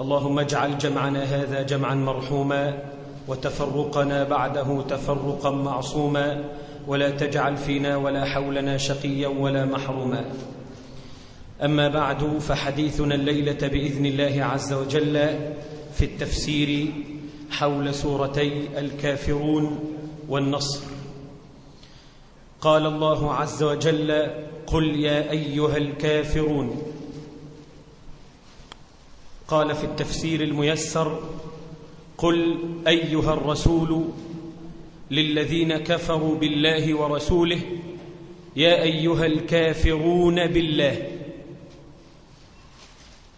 اللهم اجعل جمعنا هذا جمعا مرحوما وتفرقنا بعده تفرقا معصوما ولا تجعل فينا ولا حولنا شقيا ولا محروما. أما بعد فحديثنا الليلة بإذن الله عز وجل في التفسير حول سورتي الكافرون والنصر. قال الله عز وجل قل يا أيها الكافرون قال في التفسير الميسر قل أيها الرسول للذين كفروا بالله ورسوله يا أيها الكافرون بالله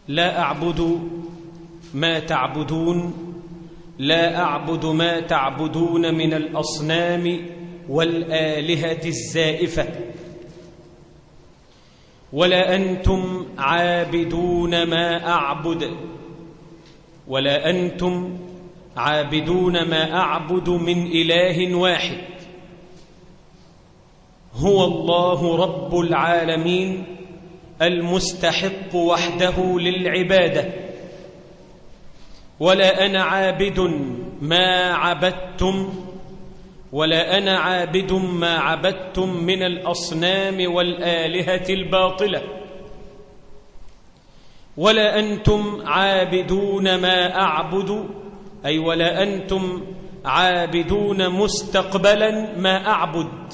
لا أعبد ما تعبدون لا أعبد ما تعبدون من الأصنام والآلهة الزائفة. ولا أنتم عابدون ما أعبد. ولا أنتم عابدون ما أعبد من إله واحد. هو الله رب العالمين المستحق وحده للعبادة. ولا أنا عابد ما عبدتم ولا أنا عابد ما عبدتم من الأصنام والآلهة الباطلة. ولا أنتم عابدون ما أعبد أي ولا أنتم عابدون مستقبلا ما أعبد.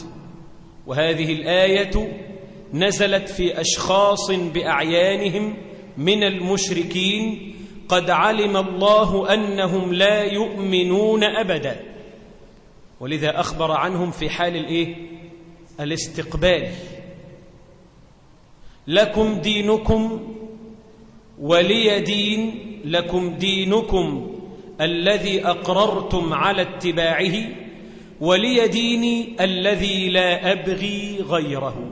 وهذه الآية نزلت في أشخاص بأعيانهم من المشركين قد علم الله أنهم لا يؤمنون أبدا. ولذا أخبر عنهم في حال الإيه؟ الاستقبال. لكم دينكم ولي دين لكم دينكم الذي أقررتم على اتباعه ولي ديني الذي لا أبغي غيره.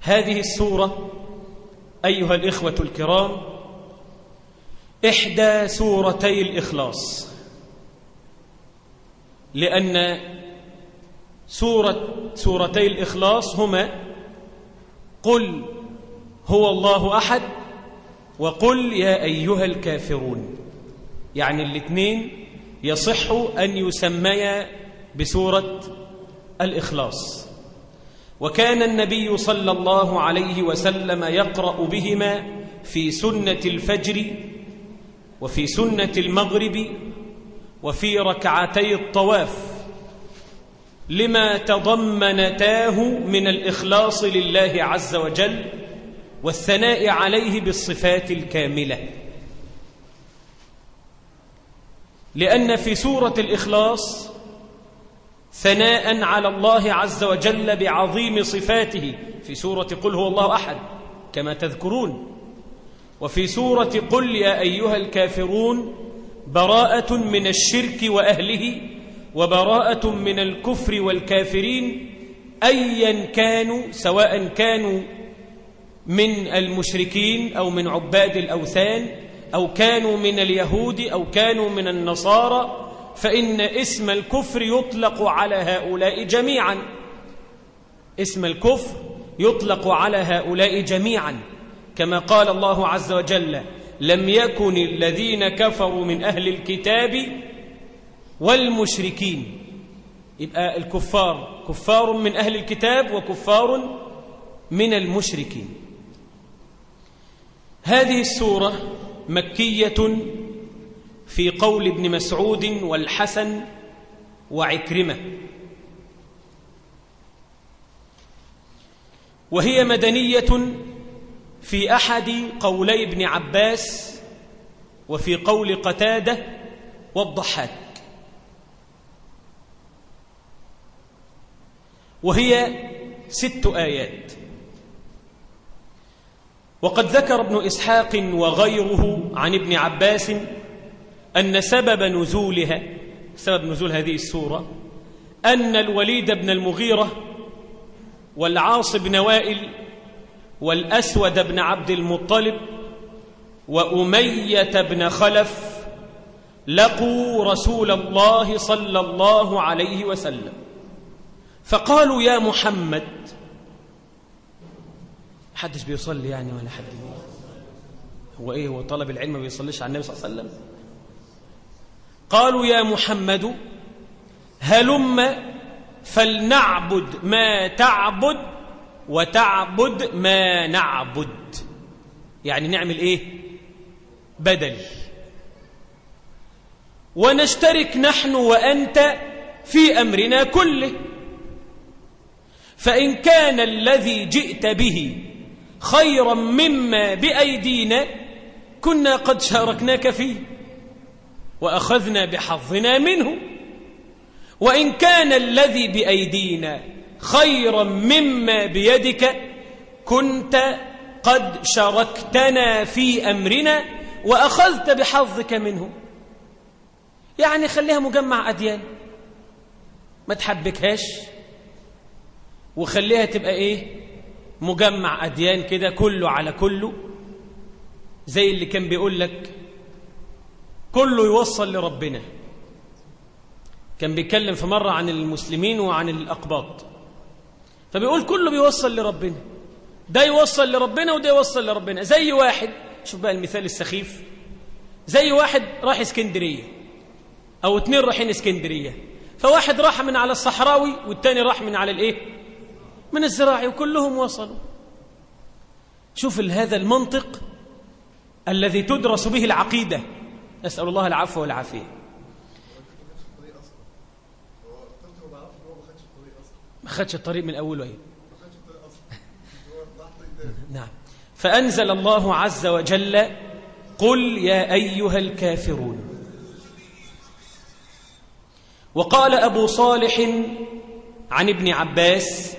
هذه السورة أيها الإخوة الكرام إحدى سورتي الإخلاص. لأن سورة سورتي الإخلاص هما قل هو الله أحد وقل يا أيها الكافرون. يعني الاثنين يصح أن يسميا بسورة الإخلاص. وكان النبي صلى الله عليه وسلم يقرأ بهما في سنة الفجر وفي سنة المغرب وفي ركعتي الطواف لما تضمنتاه من الإخلاص لله عز وجل والثناء عليه بالصفات الكاملة. لأن في سورة الإخلاص ثناء على الله عز وجل بعظيم صفاته. في سورة قل هو الله أحد كما تذكرون. وفي سورة قل يا أيها الكافرون براءة من الشرك وأهله وبراءة من الكفر والكافرين أيا كانوا سواء كانوا من المشركين أو من عباد الأوثان أو كانوا من اليهود أو كانوا من النصارى فإن اسم الكفر يطلق على هؤلاء جميعا. اسم الكفر يطلق على هؤلاء جميعا كما قال الله عز وجل لم يكن الذين كفروا من أهل الكتاب والمشركين. يبقى الكفار كفار من أهل الكتاب وكفار من المشركين. هذه السورة مكية في قول ابن مسعود والحسن وعكرمة. وهي مدنية في أحد قولي ابن عباس وفي قول قتادة والضحاك. وهي ست آيات. وقد ذكر ابن إسحاق وغيره عن ابن عباس أن سبب نزولها سبب نزول هذه السورة أن الوليد بن المغيرة والعاص بن وائل والأسود بن عبد المطلب وأمية بن خلف لقوا رسول الله صلى الله عليه وسلم. فقالوا يا محمد حدش بيصلي يعني ولا حد هو إيه؟ هو طلب العلم ما بيصليش على النبي صلى الله عليه وسلم؟ قالوا يا محمد هلم فلنعبد ما تعبد وتعبد ما نعبد. يعني نعمل إيه؟ بدل. ونشترك نحن وأنت في أمرنا كله. فإن كان الذي جئت به خيرا مما بأيدينا كنا قد شاركناك فيه وأخذنا بحظنا منه. وإن كان الذي بأيدينا خيرا مما بيدك كنت قد شاركتنا في أمرنا وأخذت بحظك منه. يعني خليها مجمع أديان. ما تحبكهاش؟ وخليها تبقى إيه؟ مجمع أديان كده كله على كله. زي اللي كان بيقول لك كله يوصل لربنا. كان بيتكلم في مرة عن المسلمين وعن الأقباط. فبيقول كله بيوصل لربنا. ده يوصل لربنا وده يوصل لربنا. زي واحد شوف بقى المثال السخيف. زي واحد راح اسكندرية أو اتنين رايحين اسكندرية. فواحد راح من على الصحراوي والتاني راح من على الإيه؟ من الزراعي وكلهم وصلوا. شوف هذا المنطق الذي تدرس به العقيدة. أسأل الله العفو والعافية. ما خدش الطريق من أوله أيه نعم. فأنزل الله عز وجل قل يا أيها الكافرون. وقال أبو صالح عن ابن عباس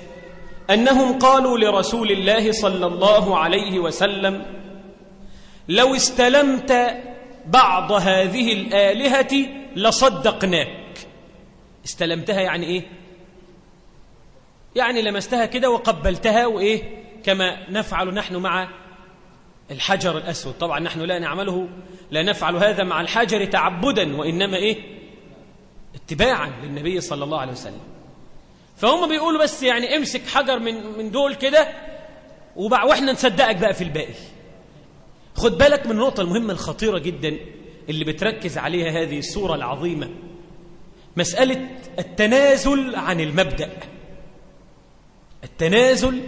أنهم قالوا لرسول الله صلى الله عليه وسلم لو استلمت بعض هذه الآلهة لصدقناك. استلمتها يعني إيه؟ يعني لمستها كده وقبلتها وإيه؟ كما نفعل نحن مع الحجر الأسود. طبعا نحن لا نعمله لا نفعل هذا مع الحجر تعبدا وإنما إيه؟ اتباعا للنبي صلى الله عليه وسلم. فهم بيقولوا بس يعني امسك حجر من من دول كده وإحنا نصدقك بقى في الباقي. خد بالك من النقطة المهمة الخطيرة جدا اللي بتركز عليها هذه السورة العظيمة. مسألة التنازل عن المبدأ. التنازل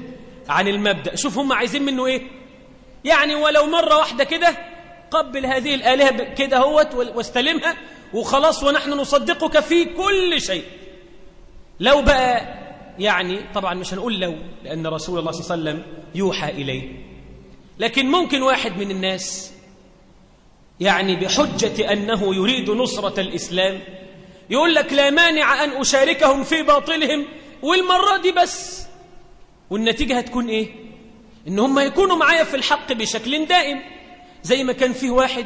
عن المبدأ. شوف هم عايزين منه إيه؟ يعني ولو مرة واحدة كده قبل هذه الآلهة كده هوت واستلمها وخلاص ونحن نصدقك في كل شيء. لو بقى يعني طبعا مش هنقول لو لأن رسول الله صلى الله عليه وسلم يوحى إليه. لكن ممكن واحد من الناس يعني بحجة أنه يريد نصرة الإسلام يقول لك لا مانع أن أشاركهم في باطلهم والمرة دي بس. والنتيجة هتكون إيه؟ إن هم يكونوا معايا في الحق بشكل دائم زي ما كان فيه واحد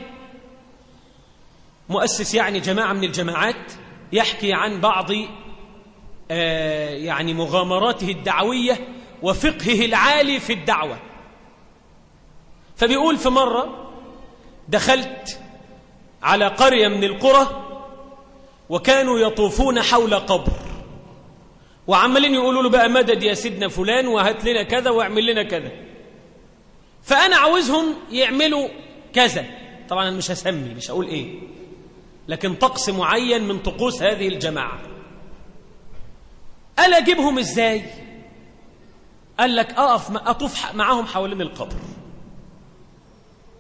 مؤسس يعني جماعة من الجماعات يحكي عن بعض آه يعني مغامراته الدعوية وفقهه العالي في الدعوة. فبيقول في مرة دخلت على قرية من القرى وكانوا يطوفون حول قبر. وعمالين يقولوا له بقى مدد يا سيدنا فلان وهات لنا كذا واعمل لنا كذا. فأنا عاوزهم يعملوا كذا. طبعا أنا مش هسمي مش هقول إيه. لكن طقس معين من طقوس هذه الجماعة. قال أجيبهم إزاي؟ قال لك أقف أطوف معاهم حوالين القبر.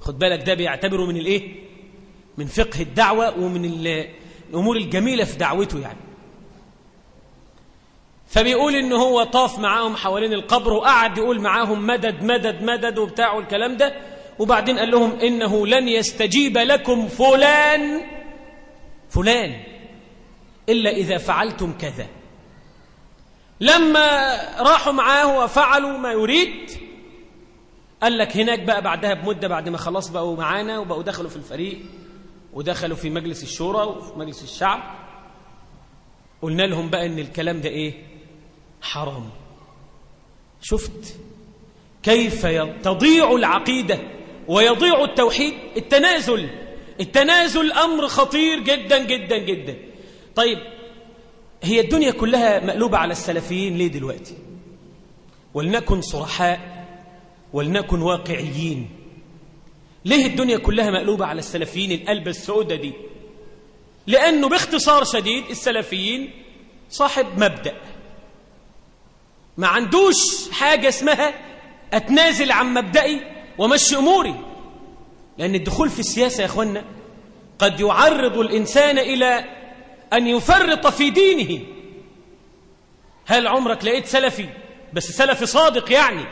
خد بالك ده بيعتبره من الإيه؟ من فقه الدعوة ومن الأمور الجميلة في دعوته يعني. فبيقول إن هو طاف معاهم حوالين القبر وقعد يقول معاهم مدد مدد مدد وبتاع الكلام ده. وبعدين قال لهم إنه لن يستجيب لكم فلان فلان إلا إذا فعلتم كذا. لما راحوا معاه وفعلوا ما يريد قال لك هناك بقى بعدها بمدة بعد ما خلاص بقوا معانا وبقوا دخلوا في الفريق ودخلوا في مجلس الشورى وفي مجلس الشعب. قلنا لهم بقى إن الكلام ده إيه؟ حرام. شفت كيف تضيع العقيدة ويضيع التوحيد؟ التنازل. التنازل أمر خطير جدا جدا جدا. طيب هي الدنيا كلها مقلوبة على السلفيين ليه دلوقتي؟ ولنكن صرحاء ولنكن واقعيين. ليه الدنيا كلها مقلوبة على السلفيين القلبة السودة دي؟ لأنه باختصار شديد السلفيين صاحب مبدأ. ما عندوش حاجة اسمها أتنازل عن مبدئي ومشي أموري. لأن الدخول في السياسة يا أخوانا قد يعرض الإنسان إلى أن يفرط في دينه. هل عمرك لقيت سلفي؟ بس سلفي صادق يعني.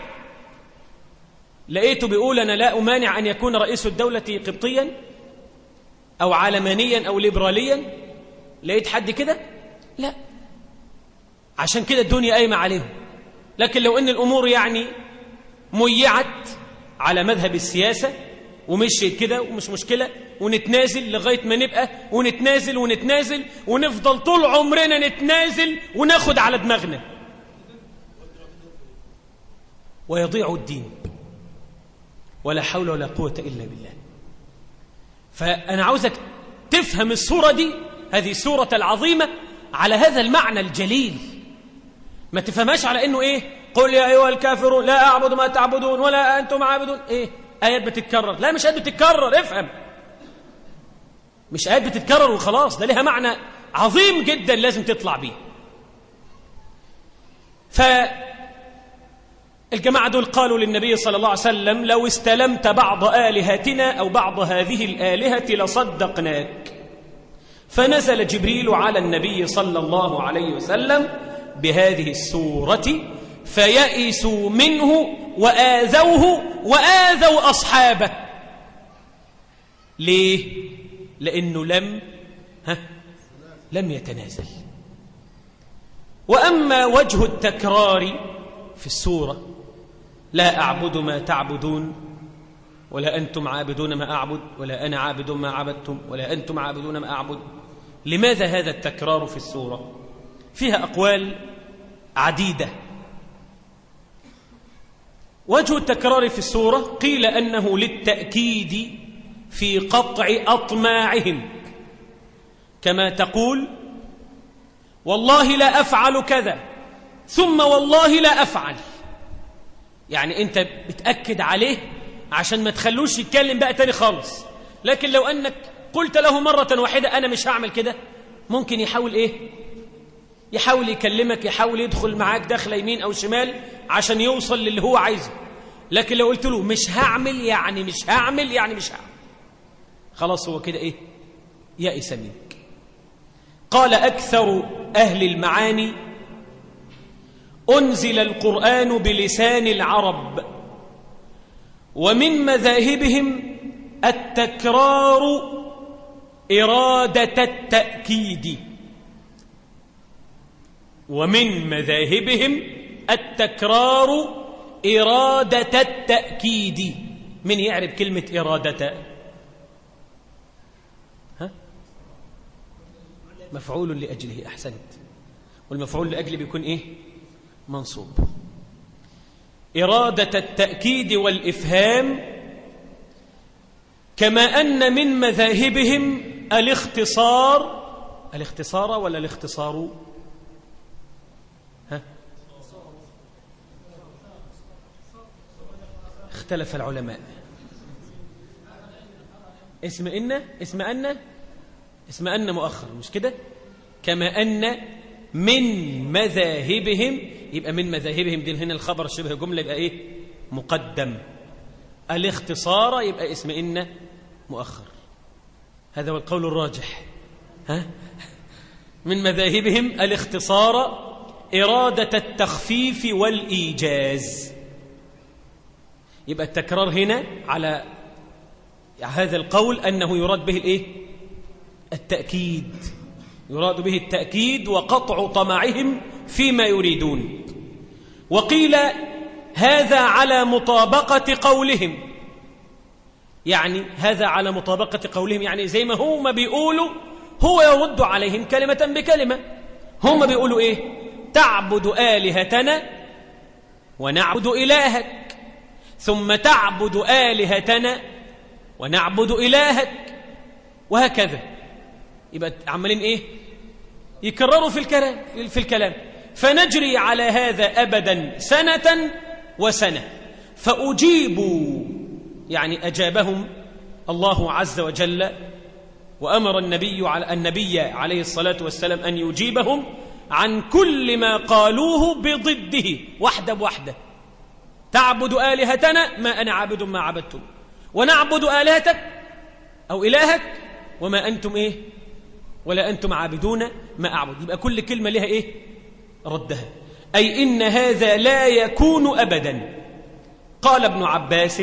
لقيته بيقول أنا لا أمانع أن يكون رئيس الدولة قبطيا أو علمانيا أو ليبراليا. لقيت حد كده؟ لا. عشان كده الدنيا قايمة عليهم. لكن لو أن الأمور يعني ميعت على مذهب السياسة ومشيت كده ومش مشكلة ونتنازل لغاية ما نبقى ونتنازل ونتنازل ونفضل طول عمرنا نتنازل وناخد على دماغنا. ويضيع الدين. ولا حول ولا قوة إلا بالله. فأنا عاوزك تفهم الصورة دي هذه السورة العظيمة على هذا المعنى الجليل. ما تفهمهاش على إنه إيه؟ قل يا أيها الكافرون لا أعبد ما تعبدون ولا أنتم عابدون. إيه؟ آيات بتتكرر. لا مش آيات بتتكرر. افهم. مش آيات بتتكرر وخلاص. ده لها معنى عظيم جدا لازم تطلع بيه. ف الجماعة دول قالوا للنبي صلى الله عليه وسلم لو استلمت بعض آلهتنا أو بعض هذه الآلهة لصدقناك. فنزل جبريل على النبي صلى الله عليه وسلم بهذه السورة فيئسوا منه وآذوه وآذوا أصحابه. ليه؟ لأنه لم ها لم يتنازل. وأما وجه التكرار في السورة لا أعبد ما تعبدون ولا أنتم عابدون ما أعبد ولا أنا عابد ما عبدتم ولا أنتم عابدون ما أعبد. لماذا هذا التكرار في السورة؟ فيها أقوال عديدة. وجه التكرار في السورة قيل أنه للتأكيد في قطع أطماعهم. كما تقول والله لا أفعل كذا ثم والله لا أفعل. يعني أنت بتأكد عليه عشان ما تخلوش يتكلم بقى تاني خالص. لكن لو أنك قلت له مرة واحدة أنا مش هعمل كده ممكن يحاول إيه؟ يحاول يكلمك يحاول يدخل معاك داخل يمين أو شمال عشان يوصل للي هو عايزه. لكن لو قلت له مش هعمل يعني مش هعمل يعني مش هعمل. خلاص هو كده إيه؟ يأس منك. قال أكثر أهل المعاني أنزل القرآن بلسان العرب ومن مذاهبهم التكرار إرادة التأكيد. ومن مذاهبهم التكرار إرادة التأكيد. من يعرف كلمة إرادة؟ ها؟ مفعول لأجله أحسنت. والمفعول لأجله بيكون إيه؟ منصوب. إرادة التأكيد والإفهام كما أن من مذاهبهم الاختصار الاختصار ولا الاختصار؟ اختلف العلماء. اسم إن اسم أن اسم أن مؤخر مش كده؟ كما أن من مذاهبهم يبقى من مذاهبهم دي هنا الخبر شبه جملة يبقى إيه؟ مقدم. الاختصار يبقى اسم إن مؤخر. هذا هو القول الراجح. ها؟ من مذاهبهم الاختصار إرادة التخفيف والإيجاز. يبقى التكرار هنا على هذا القول أنه يراد به الإيه؟ التأكيد. يراد به التأكيد وقطع طمعهم فيما يريدون. وقيل هذا على مطابقة قولهم. يعني هذا على مطابقة قولهم يعني زي ما هم بيقولوا هو يرد عليهم كلمة بكلمة. هم بيقولوا إيه؟ تعبد آلهتنا ونعبد إلهك. ثم تعبد آلهتنا ونعبد إلهك وهكذا. يبقى عمالين إيه؟ يكرروا في الكلام في الكلام. فنجري على هذا أبدا سنة وسنة. فأجيبوا يعني أجابهم الله عز وجل وأمر النبي على النبي عليه الصلاة والسلام أن يجيبهم عن كل ما قالوه بضده وحده بوحده. تعبد آلهتنا ما أنا عابد ما عبدتم. ونعبد آلهتك أو إلهك وما أنتم إيه؟ ولا أنتم عابدون ما أعبد. يبقى كل كلمة لها إيه؟ ردها. أي إن هذا لا يكون أبدا. قال ابن عباس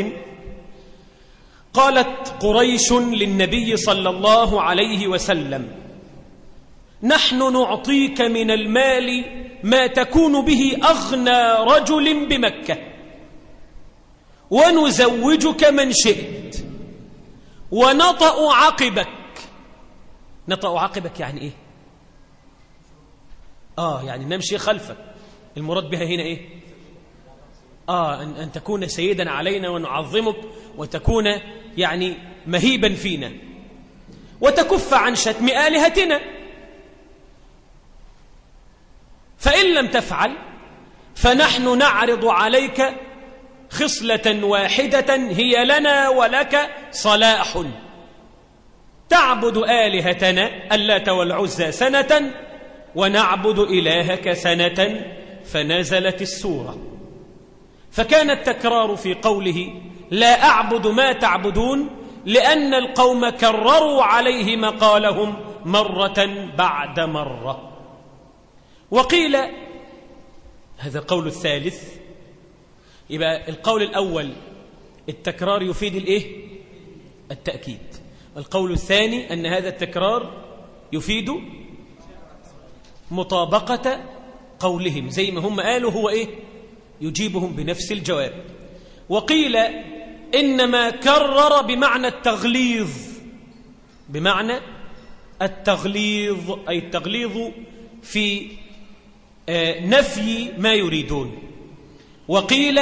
قالت قريش للنبي صلى الله عليه وسلم نحن نعطيك من المال ما تكون به أغنى رجل بمكة. ونزوجك من شئت. ونطأ عقبك. نطأ عقبك يعني إيه؟ آه يعني نمشي خلفك. المراد بها هنا إيه؟ آه أن, أن تكون سيدا علينا ونعظمك وتكون يعني مهيبا فينا. وتكف عن شتم آلهتنا. فإن لم تفعل فنحن نعرض عليك خصلة واحدة هي لنا ولك صلاح. تعبد آلهتنا اللات والعزى سنة ونعبد إلهك سنة فنزلت السورة. فكان التكرار في قوله لا أعبد ما تعبدون لأن القوم كرروا عليه مقالهم مرة بعد مرة. وقيل هذا القول الثالث يبقى القول الأول التكرار يفيد الإيه؟ التأكيد. القول الثاني أن هذا التكرار يفيد مطابقة قولهم. زي ما هم قالوا هو إيه؟ يجيبهم بنفس الجواب. وقيل إنما كرر بمعنى التغليظ. بمعنى التغليظ أي التغليظ في آه، نفي ما يريدون. وقيل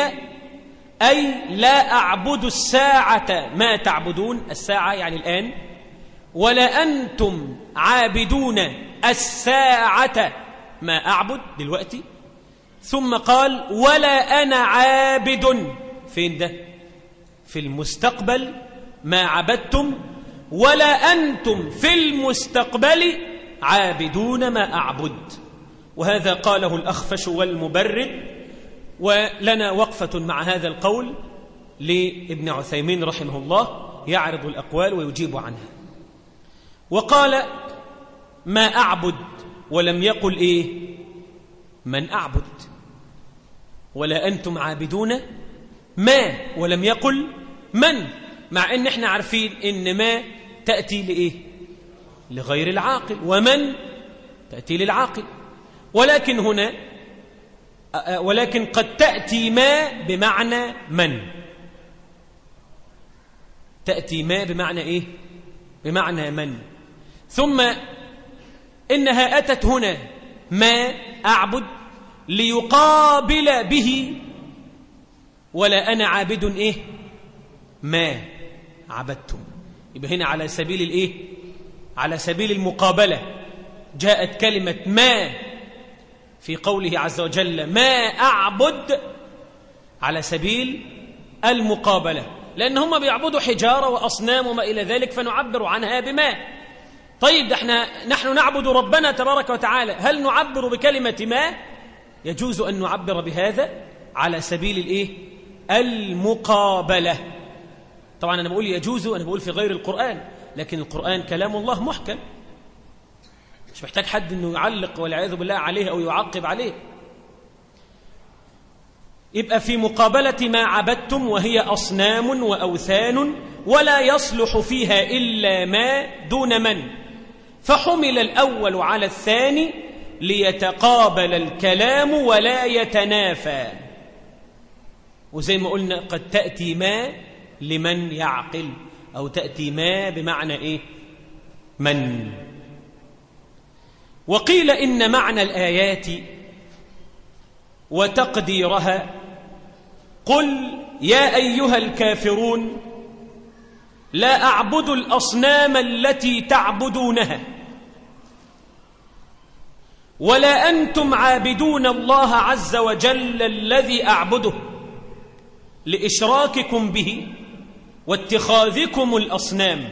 أي لا أعبد الساعة ما تعبدون؟ الساعة يعني الآن. ولا أنتم عابدون الساعة ما أعبد دلوقتي. ثم قال ولا أنا عابد. فين ده؟ في المستقبل ما عبدتم. ولا أنتم في المستقبل عابدون ما أعبد. وهذا قاله الأخفش والمبرد ولنا وقفة مع هذا القول لابن عثيمين رحمه الله يعرض الأقوال ويجيب عنها. وقال ما أعبد ولم يقل إيه؟ من أعبد. ولا أنتم عابدون ما ولم يقل من؟ مع أن إحنا عارفين أن ما تأتي لإيه؟ لغير العاقل. ومن؟ تأتي للعاقل. ولكن هنا ولكن قد تأتي ما بمعنى من؟ تأتي ما بمعنى إيه؟ بمعنى من. ثم إنها أتت هنا ما أعبد ليقابل به ولا أنا عابد إيه؟ ما عبدتم. يبقى هنا على سبيل الإيه؟ على سبيل المقابلة جاءت كلمة ما في قوله عز وجل ما أعبد على سبيل المقابلة لأن هم بيعبدوا حجارة وأصنام وما إلى ذلك فنعبر عنها بما. طيب إحنا نحن نعبد ربنا تبارك وتعالى هل نعبر بكلمة ما؟ يجوز أن نعبر بهذا على سبيل الإيه؟ المقابلة. طبعا أنا بقول يجوز أنا بقول في غير القرآن لكن القرآن كلام الله محكم. مش محتاج حد إنه يعلق والعياذ بالله عليه أو يعقب عليه. يبقى في مقابلة ما عبدتم وهي أصنام وأوثان ولا يصلح فيها إلا ما دون من. فحمل الأول على الثاني ليتقابل الكلام ولا يتنافى. وزي ما قلنا قد تأتي ما لمن يعقل أو تأتي ما بمعنى إيه؟ من. وقيل إن معنى الآيات وتقديرها قل يا أيها الكافرون لا أعبد الأصنام التي تعبدونها ولا أنتم عابدون الله عز وجل الذي أعبده لإشراككم به واتخاذكم الأصنام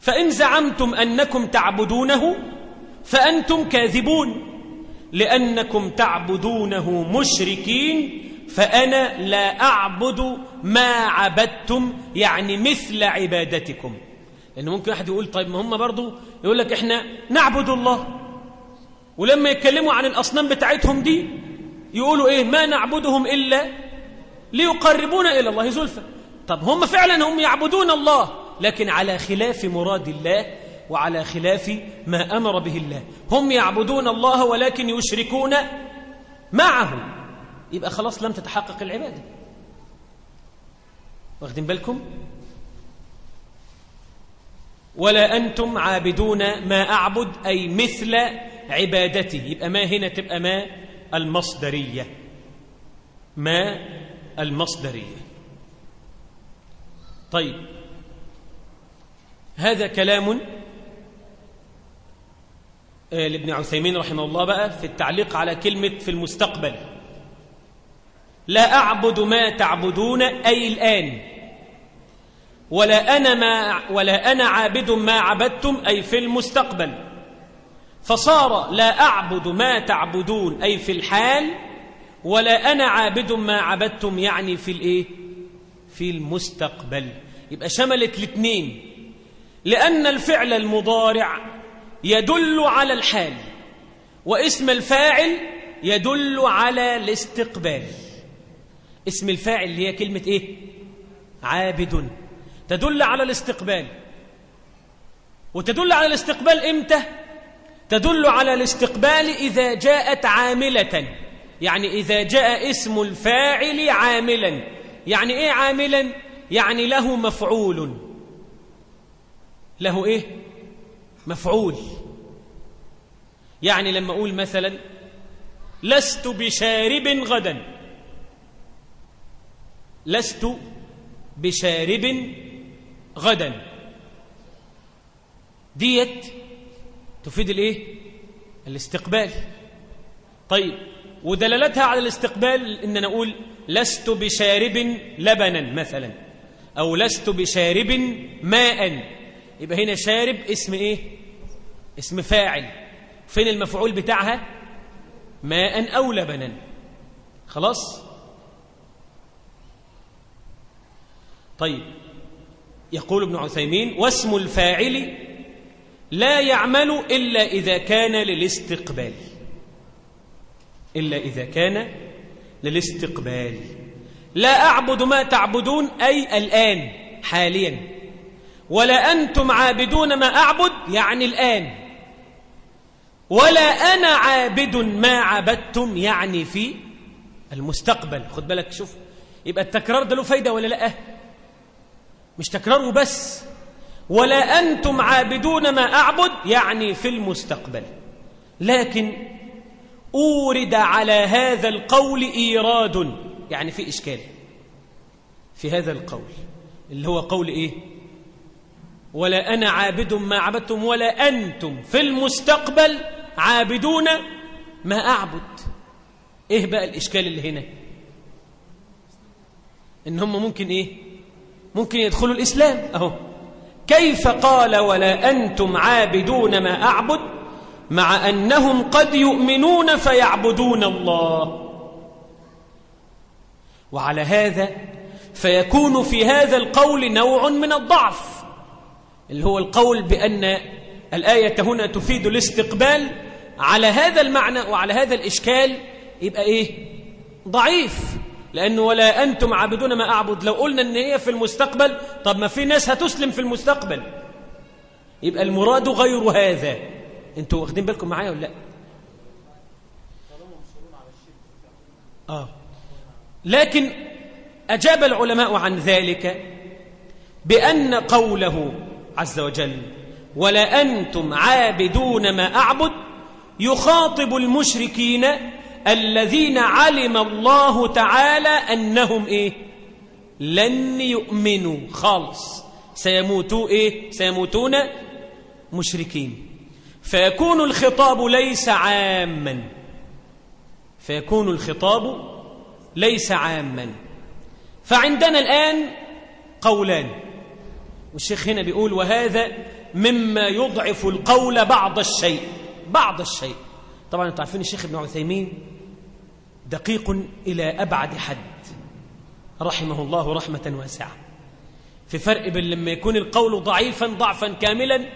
فإن زعمتم أنكم تعبدونه فأنتم كاذبون. لأنكم تعبدونه مشركين فأنا لا أعبد ما عبدتم يعني مثل عبادتكم. لأنه ممكن أحد يقول طيب ما هم برضو؟ يقول لك إحنا نعبد الله. ولما يتكلموا عن الأصنام بتاعتهم دي يقولوا إيه؟ ما نعبدهم إلا ليقربونا إلى الله زلفى. طب هم فعلا هم يعبدون الله لكن على خلاف مراد الله وعلى خلاف ما أمر به الله. هم يعبدون الله ولكن يشركون معه. يبقى خلاص لم تتحقق العبادة. واخدين بالكم؟ ولا أنتم عابدون ما أعبد أي مثل عبادتي. يبقى ما هنا تبقى ما المصدرية. ما المصدرية. طيب. هذا كلام لابن عثيمين رحمه الله بقى في التعليق على كلمة في المستقبل. لا أعبد ما تعبدون أي الآن. ولا أنا, ما ولا أنا عابد ما عبدتم أي في المستقبل. فصار لا أعبد ما تعبدون أي في الحال ولا أنا عابد ما عبدتم يعني في الإيه؟ في المستقبل. يبقى شملت الاثنين. لأن الفعل المضارع يدل على الحال واسم الفاعل يدل على الاستقبال. اسم الفاعل اللي هي كلمة إيه؟ عابد. تدل على الاستقبال. وتدل على الاستقبال إمتى؟ تدل على الاستقبال إذا جاءت عاملة. يعني إذا جاء اسم الفاعل عاملا. يعني إيه عاملا؟ يعني له مفعول. له إيه؟ مفعول. يعني لما أقول مثلا لست بشارب غدا. لست بشارب غدا. ديت تفيد الإيه؟ الاستقبال. طيب ودلالتها على الاستقبال إن أنا أقول لست بشارب لبنا مثلا أو لست بشارب ماء يبقى هنا شارب اسم إيه؟ اسم فاعل. فين المفعول بتاعها؟ ماء أو لبنا. خلاص؟ طيب. يقول ابن عثيمين واسم الفاعل لا يعمل إلا إذا كان للاستقبال. إلا إذا كان للاستقبال. لا أعبد ما تعبدون أي الآن حاليا. ولا أنتم عابدون ما أعبد يعني الآن. ولا أنا عابد ما عبدتم يعني في المستقبل. خد بالك شوف يبقى التكرار ده له فايدة ولا لأ؟ مش تكراره بس ولا أنتم عابدون ما أعبد يعني في المستقبل. لكن أورد على هذا القول إيراد يعني في إشكال. في هذا القول اللي هو قول إيه؟ ولا أنا عابد ما عبدتم ولا أنتم في المستقبل عابدون ما أعبد. إيه بقى الإشكال اللي هنا؟ إن هم ممكن إيه؟ ممكن يدخلوا الإسلام. أهو. كيف قال ولا أنتم عابدون ما أعبد؟ مع أنهم قد يؤمنون فيعبدون الله. وعلى هذا فيكون في هذا القول نوع من الضعف. اللي هو القول بأن الآية هنا تفيد الاستقبال على هذا المعنى وعلى هذا الإشكال يبقى إيه؟ ضعيف. لأنه ولا أنتم عابدون ما أعبد. لو قلنا أن هي في المستقبل طب ما في ناس هتسلم في المستقبل. يبقى المراد غير هذا. أنتوا واخدين بالكم معايا ولا لأ؟ آه. لكن أجاب العلماء عن ذلك بأن قوله عز وجل. ولا أنتم عابدون ما أعبد؟ يخاطب المشركين الذين علم الله تعالى أنهم إيه؟ لن يؤمنوا. خالص. سيموتوا إيه؟ سيموتون مشركين. فيكون الخطاب ليس عاما. فيكون الخطاب ليس عاما. فعندنا الآن قولان. والشيخ هنا بيقول وهذا مما يضعف القول بعض الشيء. بعض الشيء. طبعا أنتم عارفين الشيخ ابن عثيمين دقيق إلى أبعد حد. رحمه الله رحمة واسعة. في فرق بين لما يكون القول ضعيفا ضعفا كاملا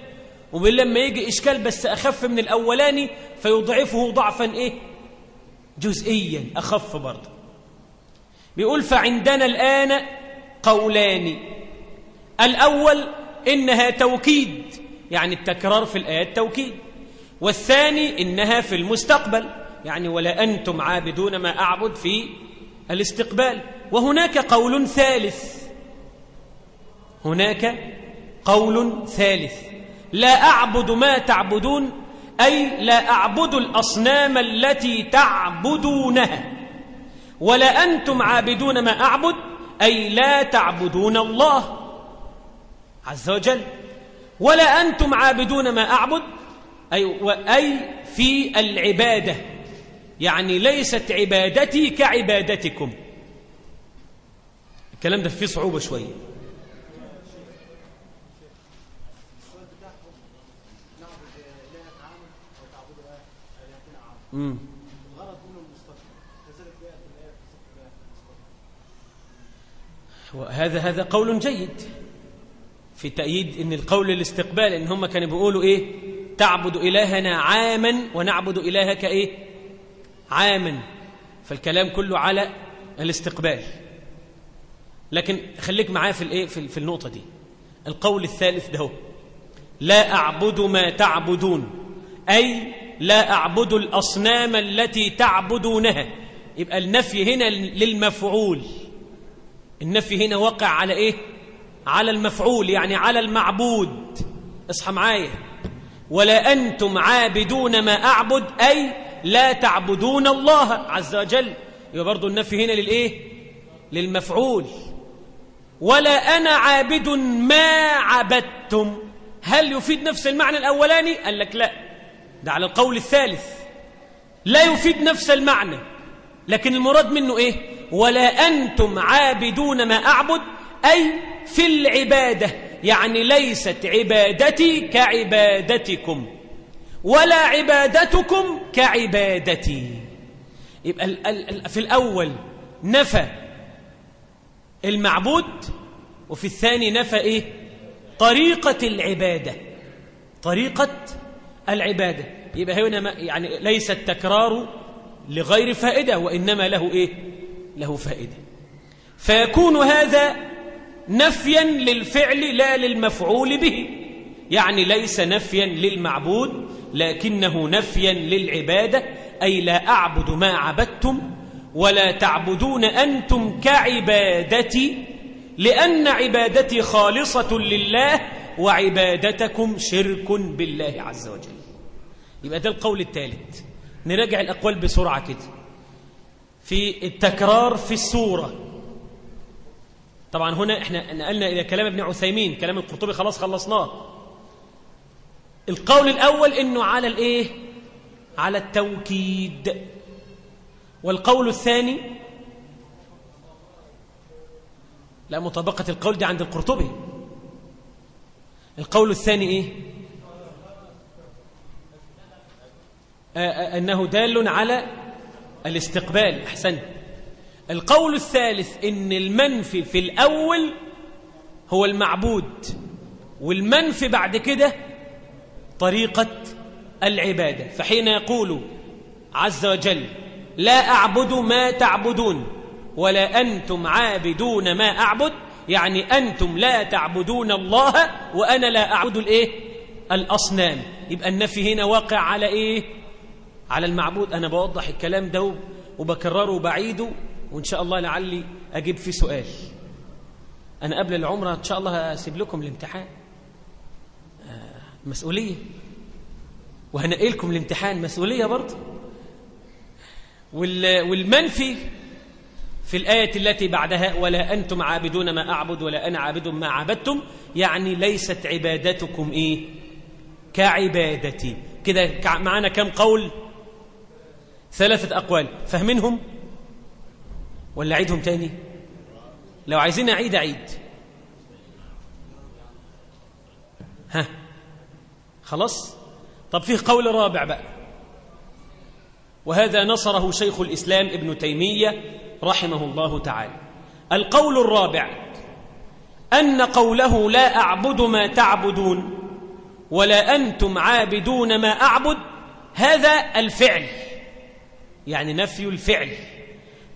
وبين لما يجي إشكال بس أخف من الأولاني فيضعفه ضعفا إيه؟ جزئيا. أخف برضه. بيقول فعندنا الآن قولان. الأول إنها توكيد يعني التكرار في الآيات توكيد. والثاني إنها في المستقبل يعني ولا أنتم عابدون ما أعبد في الاستقبال. وهناك قول ثالث. هناك قول ثالث. لا أعبد ما تعبدون أي لا أعبد الأصنام التي تعبدونها. ولا أنتم عابدون ما أعبد أي لا تعبدون الله. عز وجل. ولا أنتم عابدون ما أعبد؟ أي, أي في العبادة. يعني ليست عبادتي كعبادتكم. الكلام ده فيه صعوبة شوية. هذا هذا قول جيد. في تأييد إن القول الاستقبال إن هم كانوا بيقولوا إيه؟ تعبد إلهنا عاما ونعبد إلهك إيه؟ عاما. فالكلام كله على الاستقبال. لكن خليك معايا في الإيه؟ في, النقطة دي. القول الثالث ده لا أعبد ما تعبدون. أي لا أعبد الأصنام التي تعبدونها. يبقى النفي هنا للمفعول. النفي هنا وقع على إيه؟ على المفعول يعني على المعبود. اصحى معايا. ولا أنتم عابدون ما أعبد أي لا تعبدون الله عز وجل. يبقى برضو النفي هنا للإيه؟ للمفعول. ولا أنا عابد ما عبدتم. هل يفيد نفس المعنى الأولاني؟ قال لك لا. ده على القول الثالث. لا يفيد نفس المعنى. لكن المراد منه إيه؟ ولا أنتم عابدون ما أعبد. أي في العبادة يعني ليست عبادتي كعبادتكم ولا عبادتكم كعبادتي. يبقى في الأول نفى المعبود وفي الثاني نفى إيه؟ طريقة العبادة. طريقة العبادة. يبقى هنا يعني ليس التكرار لغير فائدة وإنما له إيه؟ له فائدة. فيكون هذا نفيا للفعل لا للمفعول به. يعني ليس نفيا للمعبود لكنه نفيا للعبادة. أي لا أعبد ما عبدتم ولا تعبدون أنتم كعبادتي لأن عبادتي خالصة لله وعبادتكم شرك بالله عز وجل. يبقى ده القول الثالث. نراجع الأقوال بسرعة كده. في التكرار في السورة. طبعا هنا إحنا نقلنا إلى كلام ابن عثيمين كلام القرطبي خلاص خلصناه. القول الأول إنه على الإيه؟ على التوكيد. والقول الثاني لا مطابقة القول دي عند القرطبي. القول الثاني إيه؟ أنه دال على الاستقبال. أحسن القول الثالث إن المنفي في الأول هو المعبود والمنفي بعد كده طريقة العبادة. فحين يقول عز وجل لا أعبد ما تعبدون ولا أنتم عابدون ما أعبد. يعني أنتم لا تعبدون الله وأنا لا أعبد الإيه؟ الأصنام. يبقى النفي هنا واقع على إيه؟ على المعبود. أنا بوضح الكلام ده وبكرره وبعيده. وإن شاء الله لعلي أجيب فيه سؤال. أنا قبل العمرة إن شاء الله أسيب لكم الامتحان. مسؤولية. وهنقلكم الامتحان مسؤولية برضه. والمنفي في الآية التي بعدها ولا أنتم عابدون ما أعبد ولا أنا عابد ما عبدتم يعني ليست عبادتكم إيه؟ كعبادتي. كده معنا كم قول؟ ثلاثة أقوال. فهمنهم ولا أعيدهم تاني؟ لو عايزين أعيد أعيد ها. خلاص؟ طب فيه قول رابع بقى. وهذا نصره شيخ الإسلام ابن تيمية رحمه الله تعالى. القول الرابع. أن قوله لا أعبد ما تعبدون ولا أنتم عابدون ما أعبد هذا الفعل يعني نفي الفعل.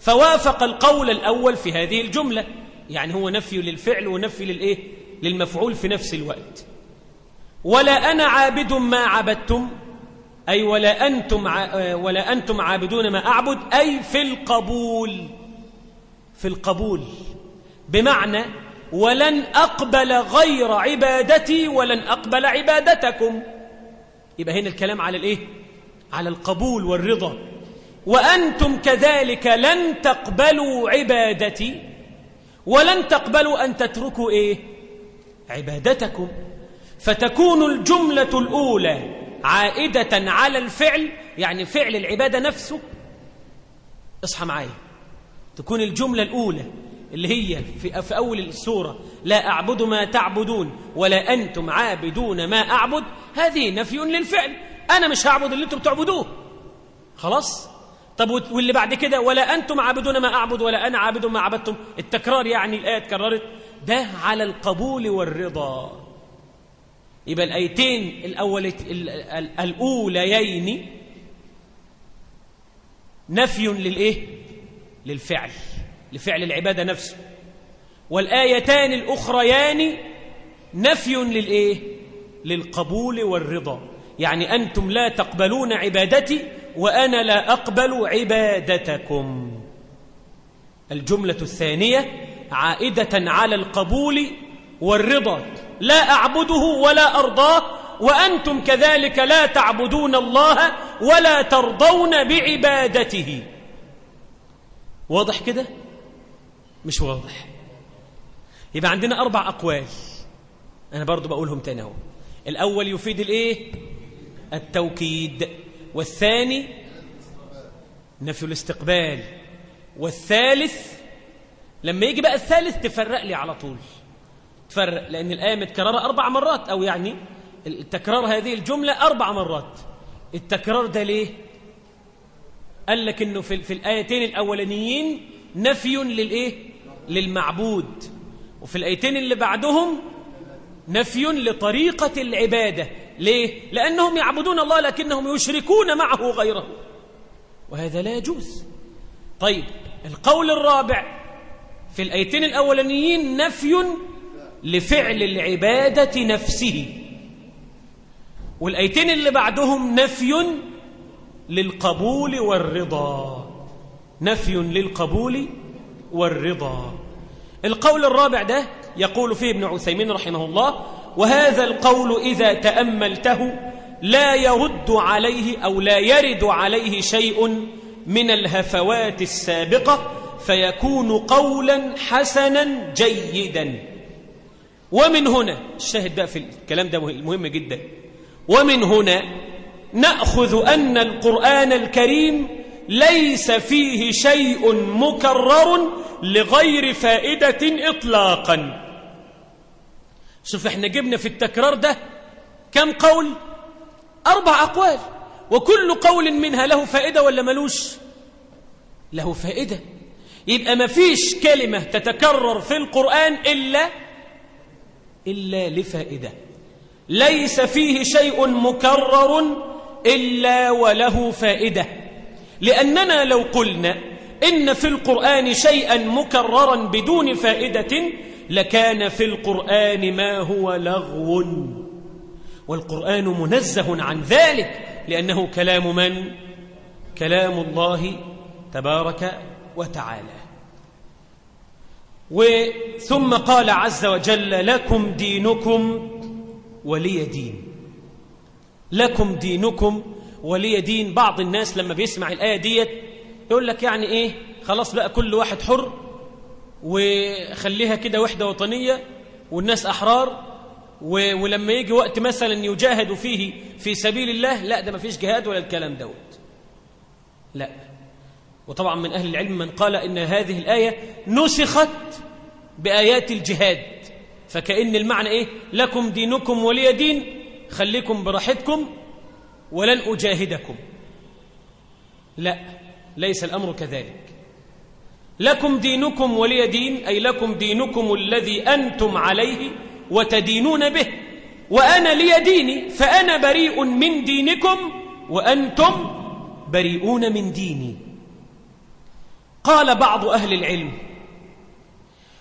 فوافق القول الأول في هذه الجملة. يعني هو نفي للفعل ونفي للإيه؟ للمفعول في نفس الوقت. ولا أنا عابد ما عبدتم أي ولا أنتم, ولا أنتم عابدون ما أعبد أي في القبول. في القبول. بمعنى ولن أقبل غير عبادتي ولن أقبل عبادتكم. يبقى هنا الكلام على الإيه؟ على القبول والرضا. وأنتم كذلك لن تقبلوا عبادتي ولن تقبلوا أن تتركوا إيه؟ عبادتكم. فتكون الجملة الأولى عائدة على الفعل يعني فعل العبادة نفسه. اصحى معايا. تكون الجملة الأولى اللي هي في, أول السورة لا أعبد ما تعبدون ولا أنتم عابدون ما أعبد هذه نفي للفعل. أنا مش هعبد اللي أنتم بتعبدوه. خلاص؟ طب واللي بعد كده ولا أنتم عابدون ما أعبد ولا أنا عابد ما عبدتم؟ التكرار يعني الآية اتكررت ده على القبول والرضا. يبقى الآيتين الأول الأوليين نفي للإيه؟ للفعل. لفعل العبادة نفسه. والآيتان الأخريان نفي للإيه؟ للقبول والرضا. يعني أنتم لا تقبلون عبادتي وأنا لا أقبل عبادتكم. الجملة الثانية عائدة على القبول والرضا. لا أعبده ولا أرضاه وأنتم كذلك لا تعبدون الله ولا ترضون بعبادته. واضح كده؟ مش واضح. يبقى عندنا أربع أقوال. أنا برضو بقولهم تاني أهو. الأول يفيد الإيه؟ التوكيد. والثاني نفي الاستقبال. والثالث لما يجي بقى الثالث تفرق لي على طول. تفرق لأن الآية متكررة أربع مرات أو يعني التكرار هذه الجملة أربع مرات. التكرار ده ليه؟ قال لك إنه في, في الآيتين الأولانيين نفي للإيه؟ للمعبود. وفي الآيتين اللي بعدهم نفي لطريقة العبادة. ليه؟ لأنهم يعبدون الله لكنهم يشركون معه غيره. وهذا لا يجوز. طيب القول الرابع في الآيتين الأولانيين نفي لفعل العبادة نفسه. والآيتين اللي بعدهم نفي للقبول والرضا. نفي للقبول والرضا. القول الرابع ده يقول فيه ابن عثيمين رحمه الله وهذا القول إذا تأملته لا يرد عليه أو لا يرد عليه شيء من الهفوات السابقة فيكون قولا حسنا جيدا. ومن هنا الشاهد بقى في الكلام ده مهم جدا. ومن هنا نأخذ أن القرآن الكريم ليس فيه شيء مكرر لغير فائدة إطلاقا. شوف إحنا جبنا في التكرار ده كم قول؟ أربع أقوال. وكل قول منها له فائدة ولا ملوش؟ له فائدة. يبقى ما فيش كلمة تتكرر في القرآن إلا إلا لفائدة. ليس فيه شيء مكرر إلا وله فائدة. لأننا لو قلنا إن في القرآن شيئا مكررا بدون فائدة لكان في القرآن ما هو لغو. والقرآن منزه عن ذلك لأنه كلام من؟ كلام الله تبارك وتعالى. وثم قال عز وجل لكم دينكم ولي دين. لكم دينكم ولي دين. بعض الناس لما بيسمع الآية ديت يقول لك يعني إيه؟ خلاص بقى كل واحد حر وخليها كده وحدة وطنية والناس أحرار ولما يجي وقت مثلا يجاهد فيه في سبيل الله لا ده ما فيش جهاد ولا الكلام دوت. لا. وطبعا من أهل العلم من قال إن هذه الآية نسخت بآيات الجهاد. فكأن المعنى إيه؟ لكم دينكم ولي دين خليكم براحتكم ولن أجاهدكم. لا. ليس الأمر كذلك. لكم دينكم ولي دين أي لكم دينكم الذي أنتم عليه وتدينون به. وأنا لي ديني فأنا بريء من دينكم وأنتم بريئون من ديني. قال بعض أهل العلم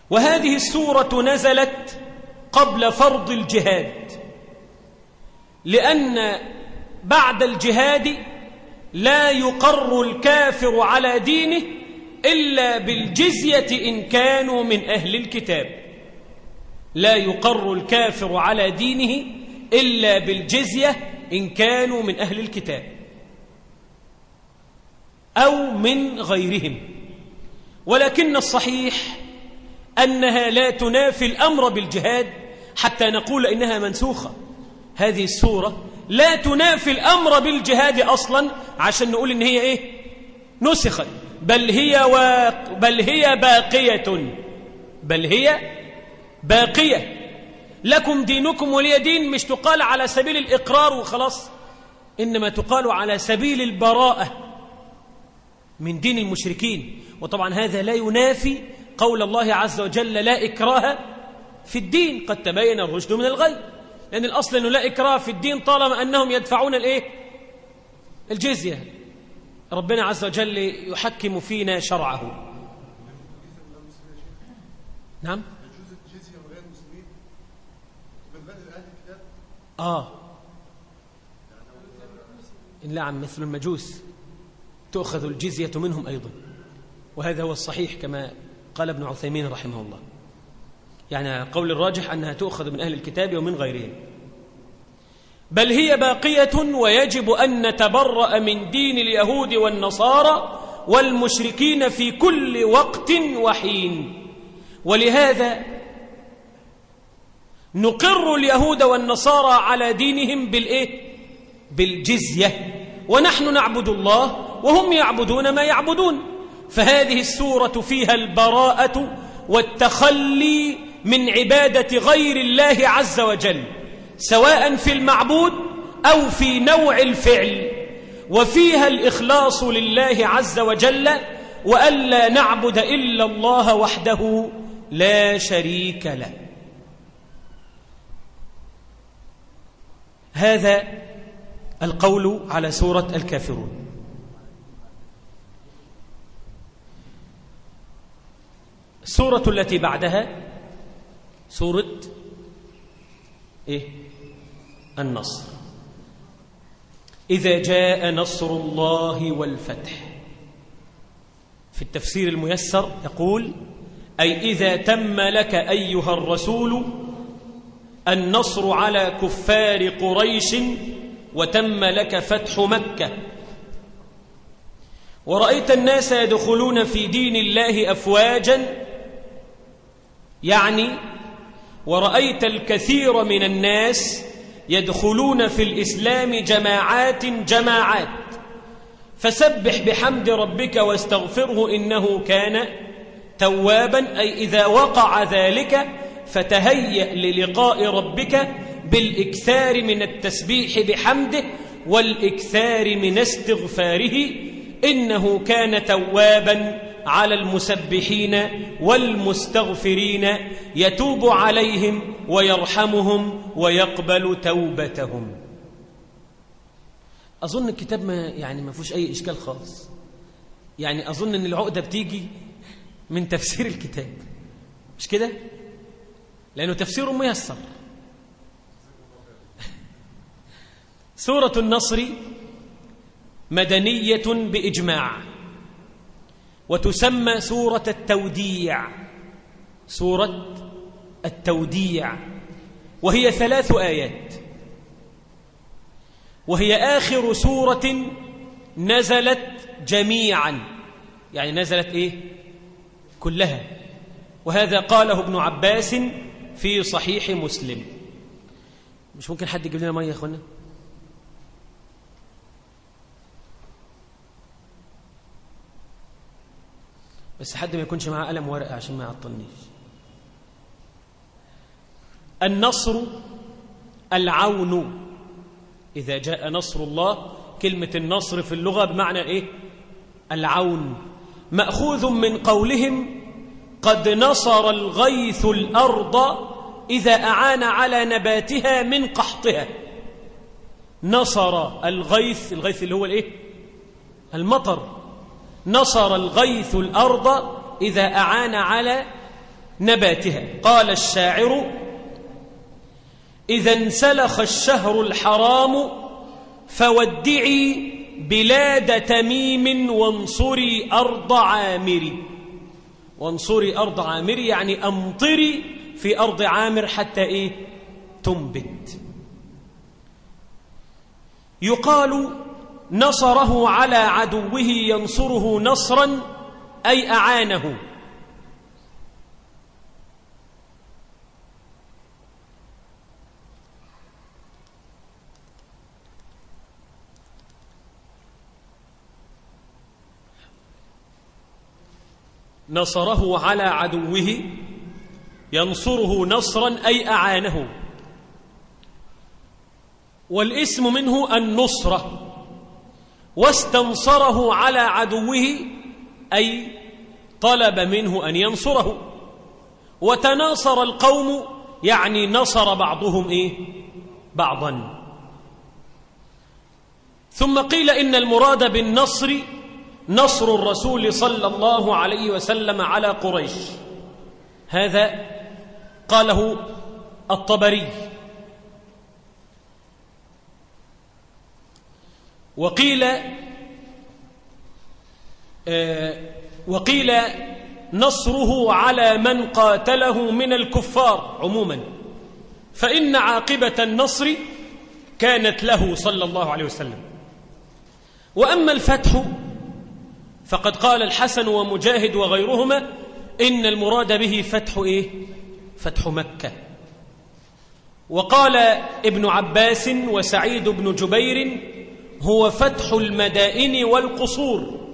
وهذه السورة نزلت قبل فرض الجهاد لأن بعد الجهاد لا يقر الكافر على دينه إلا بالجزية إن كانوا من أهل الكتاب. لا يقر الكافر على دينه إلا بالجزية إن كانوا من أهل الكتاب أو من غيرهم. ولكن الصحيح أنها لا تنافي الأمر بالجهاد حتى نقول إنها منسوخة. هذه السورة لا تنافي الأمر بالجهاد أصلا عشان نقول إن هي إيه؟ نسخت بل هي, و... بل هي باقية. بل هي باقية. لكم دينكم ولي دين مش تقال على سبيل الإقرار وخلاص. إنما تقال على سبيل البراءة من دين المشركين. وطبعا هذا لا ينافي قول الله عز وجل لا إكراه في الدين قد تبين الرشد من الغي. لأن الأصل أنه لا إكراه في الدين طالما أنهم يدفعون الإيه؟ الجزية. ربنا عز وجل يحكم فينا شرعه. نعم؟ آه. إن نعم مثل المجوس. تؤخذ الجزية منهم أيضا. وهذا هو الصحيح كما قال ابن عثيمين رحمه الله. يعني قول الراجح أنها تؤخذ من أهل الكتاب ومن غيرهم. بل هي باقية ويجب أن نتبرأ من دين اليهود والنصارى والمشركين في كل وقت وحين. ولهذا نقر اليهود والنصارى على دينهم بالإيه؟ بالجزية. ونحن نعبد الله وهم يعبدون ما يعبدون. فهذه السورة فيها البراءة والتخلي من عبادة غير الله عز وجل. سواء في المعبود أو في نوع الفعل وفيها الإخلاص لله عز وجل وألا نعبد إلا الله وحده لا شريك له هذا القول على سورة الكافرون السورة التي بعدها سورة إيه؟ النصر. إذا جاء نصر الله والفتح. في التفسير الميسر يقول أي إذا تم لك أيها الرسول النصر على كفار قريش وتم لك فتح مكة. ورأيت الناس يدخلون في دين الله أفواجا يعني ورأيت الكثير من الناس يدخلون في الإسلام جماعات جماعات. فسبح بحمد ربك واستغفره إنه كان توابا أي إذا وقع ذلك فتهيأ للقاء ربك بالإكثار من التسبيح بحمده والإكثار من استغفاره إنه كان توابا على المسبحين والمستغفرين. يتوب عليهم ويرحمهم ويقبل توبتهم. أظن الكتاب ما يعني ما فيهوش أي إشكال خالص. يعني أظن أن العقدة بتيجي من تفسير الكتاب. مش كده؟ لأنه تفسير ميسر. سورة النصر مدنية بإجماع. وتسمى سورة التوديع. سورة التوديع وهي ثلاث آيات. وهي آخر سورة نزلت جميعا. يعني نزلت إيه؟ كلها. وهذا قاله ابن عباس في صحيح مسلم. مش ممكن حد يجيب لنا مية يا أخوانا؟ بس حد ما يكونش معاه قلم ورقة عشان ما يعطلنيش. النصر العون. إذا جاء نصر الله كلمة النصر في اللغة بمعنى إيه؟ العون. مأخوذ من قولهم قد نصر الغيث الأرض إذا أعان على نباتها من قحطها. نصر الغيث الغيث اللي هو الإيه؟ المطر. نصر الغيث الأرض إذا أعان على نباتها. قال الشاعر إذا انسلخ الشهر الحرام فودعي بلاد تميم وانصري أرض عامر. وانصري أرض عامر يعني أمطري في أرض عامر حتى إيه؟ تنبت. يقال نصره على عدوه ينصره نصرا أي أعانه. نصره على عدوه ينصره نصرا أي أعانه. والاسم منه النصرة واستنصره على عدوه أي طلب منه أن ينصره. وتناصر القوم يعني نصر بعضهم إيه؟ بعضا. ثم قيل إن المراد بالنصر نصر الرسول صلى الله عليه وسلم على قريش. هذا قاله الطبري. وقيل آه وقيل نصره على من قاتله من الكفار عموما. فإن عاقبة النصر كانت له صلى الله عليه وسلم. وأما الفتح فقد قال الحسن ومجاهد وغيرهما إن المراد به فتح إيه؟ فتح مكة. وقال ابن عباس وسعيد بن جبير هو فتح المدائن والقصور.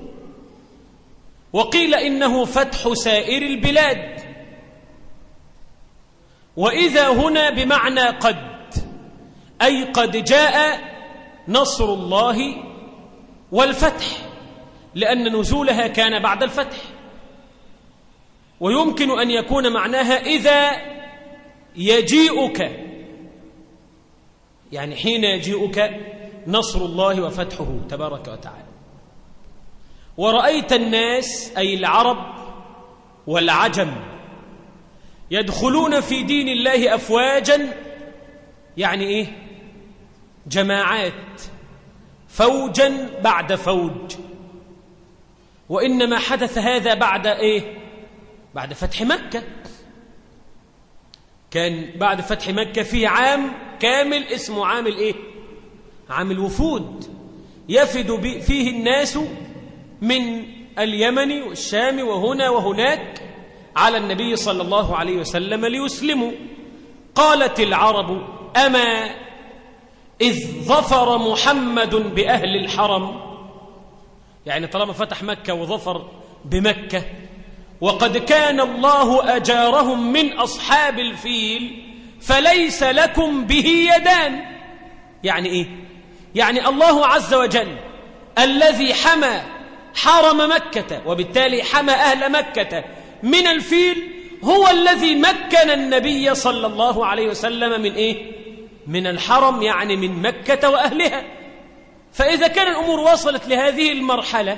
وقيل إنه فتح سائر البلاد. وإذا هنا بمعنى قد أي قد جاء نصر الله والفتح. لأن نزولها كان بعد الفتح. ويمكن أن يكون معناها إذا يجيئك يعني حين يجيئك نصر الله وفتحه تبارك وتعالى. ورأيت الناس أي العرب والعجم يدخلون في دين الله أفواجا يعني إيه؟ جماعات فوجا بعد فوج. وإنما حدث هذا بعد إيه؟ بعد فتح مكة. كان بعد فتح مكة في عام كامل اسمه عام الإيه؟ عام الوفود. يفد فيه الناس من اليمن والشام وهنا وهناك على النبي صلى الله عليه وسلم ليسلموا. قالت العرب أما إذ ظفر محمد بأهل الحرم؟ يعني طالما فتح مكة وظفر بمكة وقد كان الله أجارهم من أصحاب الفيل فليس لكم به يدان يعني إيه؟ يعني الله عز وجل الذي حمى حرم مكة وبالتالي حمى أهل مكة من الفيل هو الذي مكن النبي صلى الله عليه وسلم من إيه؟ من الحرم يعني من مكة وأهلها فإذا كان الأمور وصلت لهذه المرحلة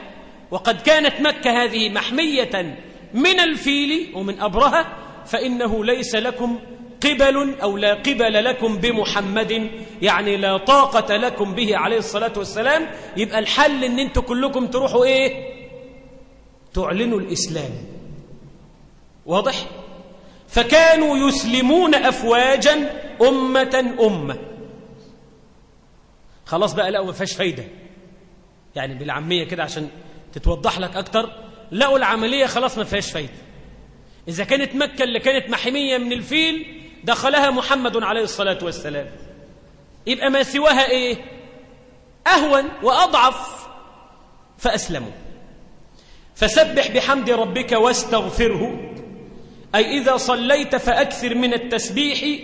وقد كانت مكة هذه محمية من الفيل ومن أبرهة فإنه ليس لكم قبل أو لا قبل لكم بمحمد يعني لا طاقة لكم به عليه الصلاة والسلام. يبقى الحل أن أنتم كلكم تروحوا إيه؟ تعلنوا الإسلام. واضح؟ فكانوا يسلمون أفواجا أمة أمة. خلاص بقى لقوا ما فيهاش فايدة. يعني بالعامية كده عشان تتوضح لك أكتر لقوا العملية خلاص ما فيهاش فايدة. إذا كانت مكة اللي كانت محمية من الفيل دخلها محمد عليه الصلاة والسلام. يبقى ما سواها إيه؟ أهون وأضعف فأسلموا. فسبح بحمد ربك واستغفره. أي إذا صليت فأكثر من التسبيح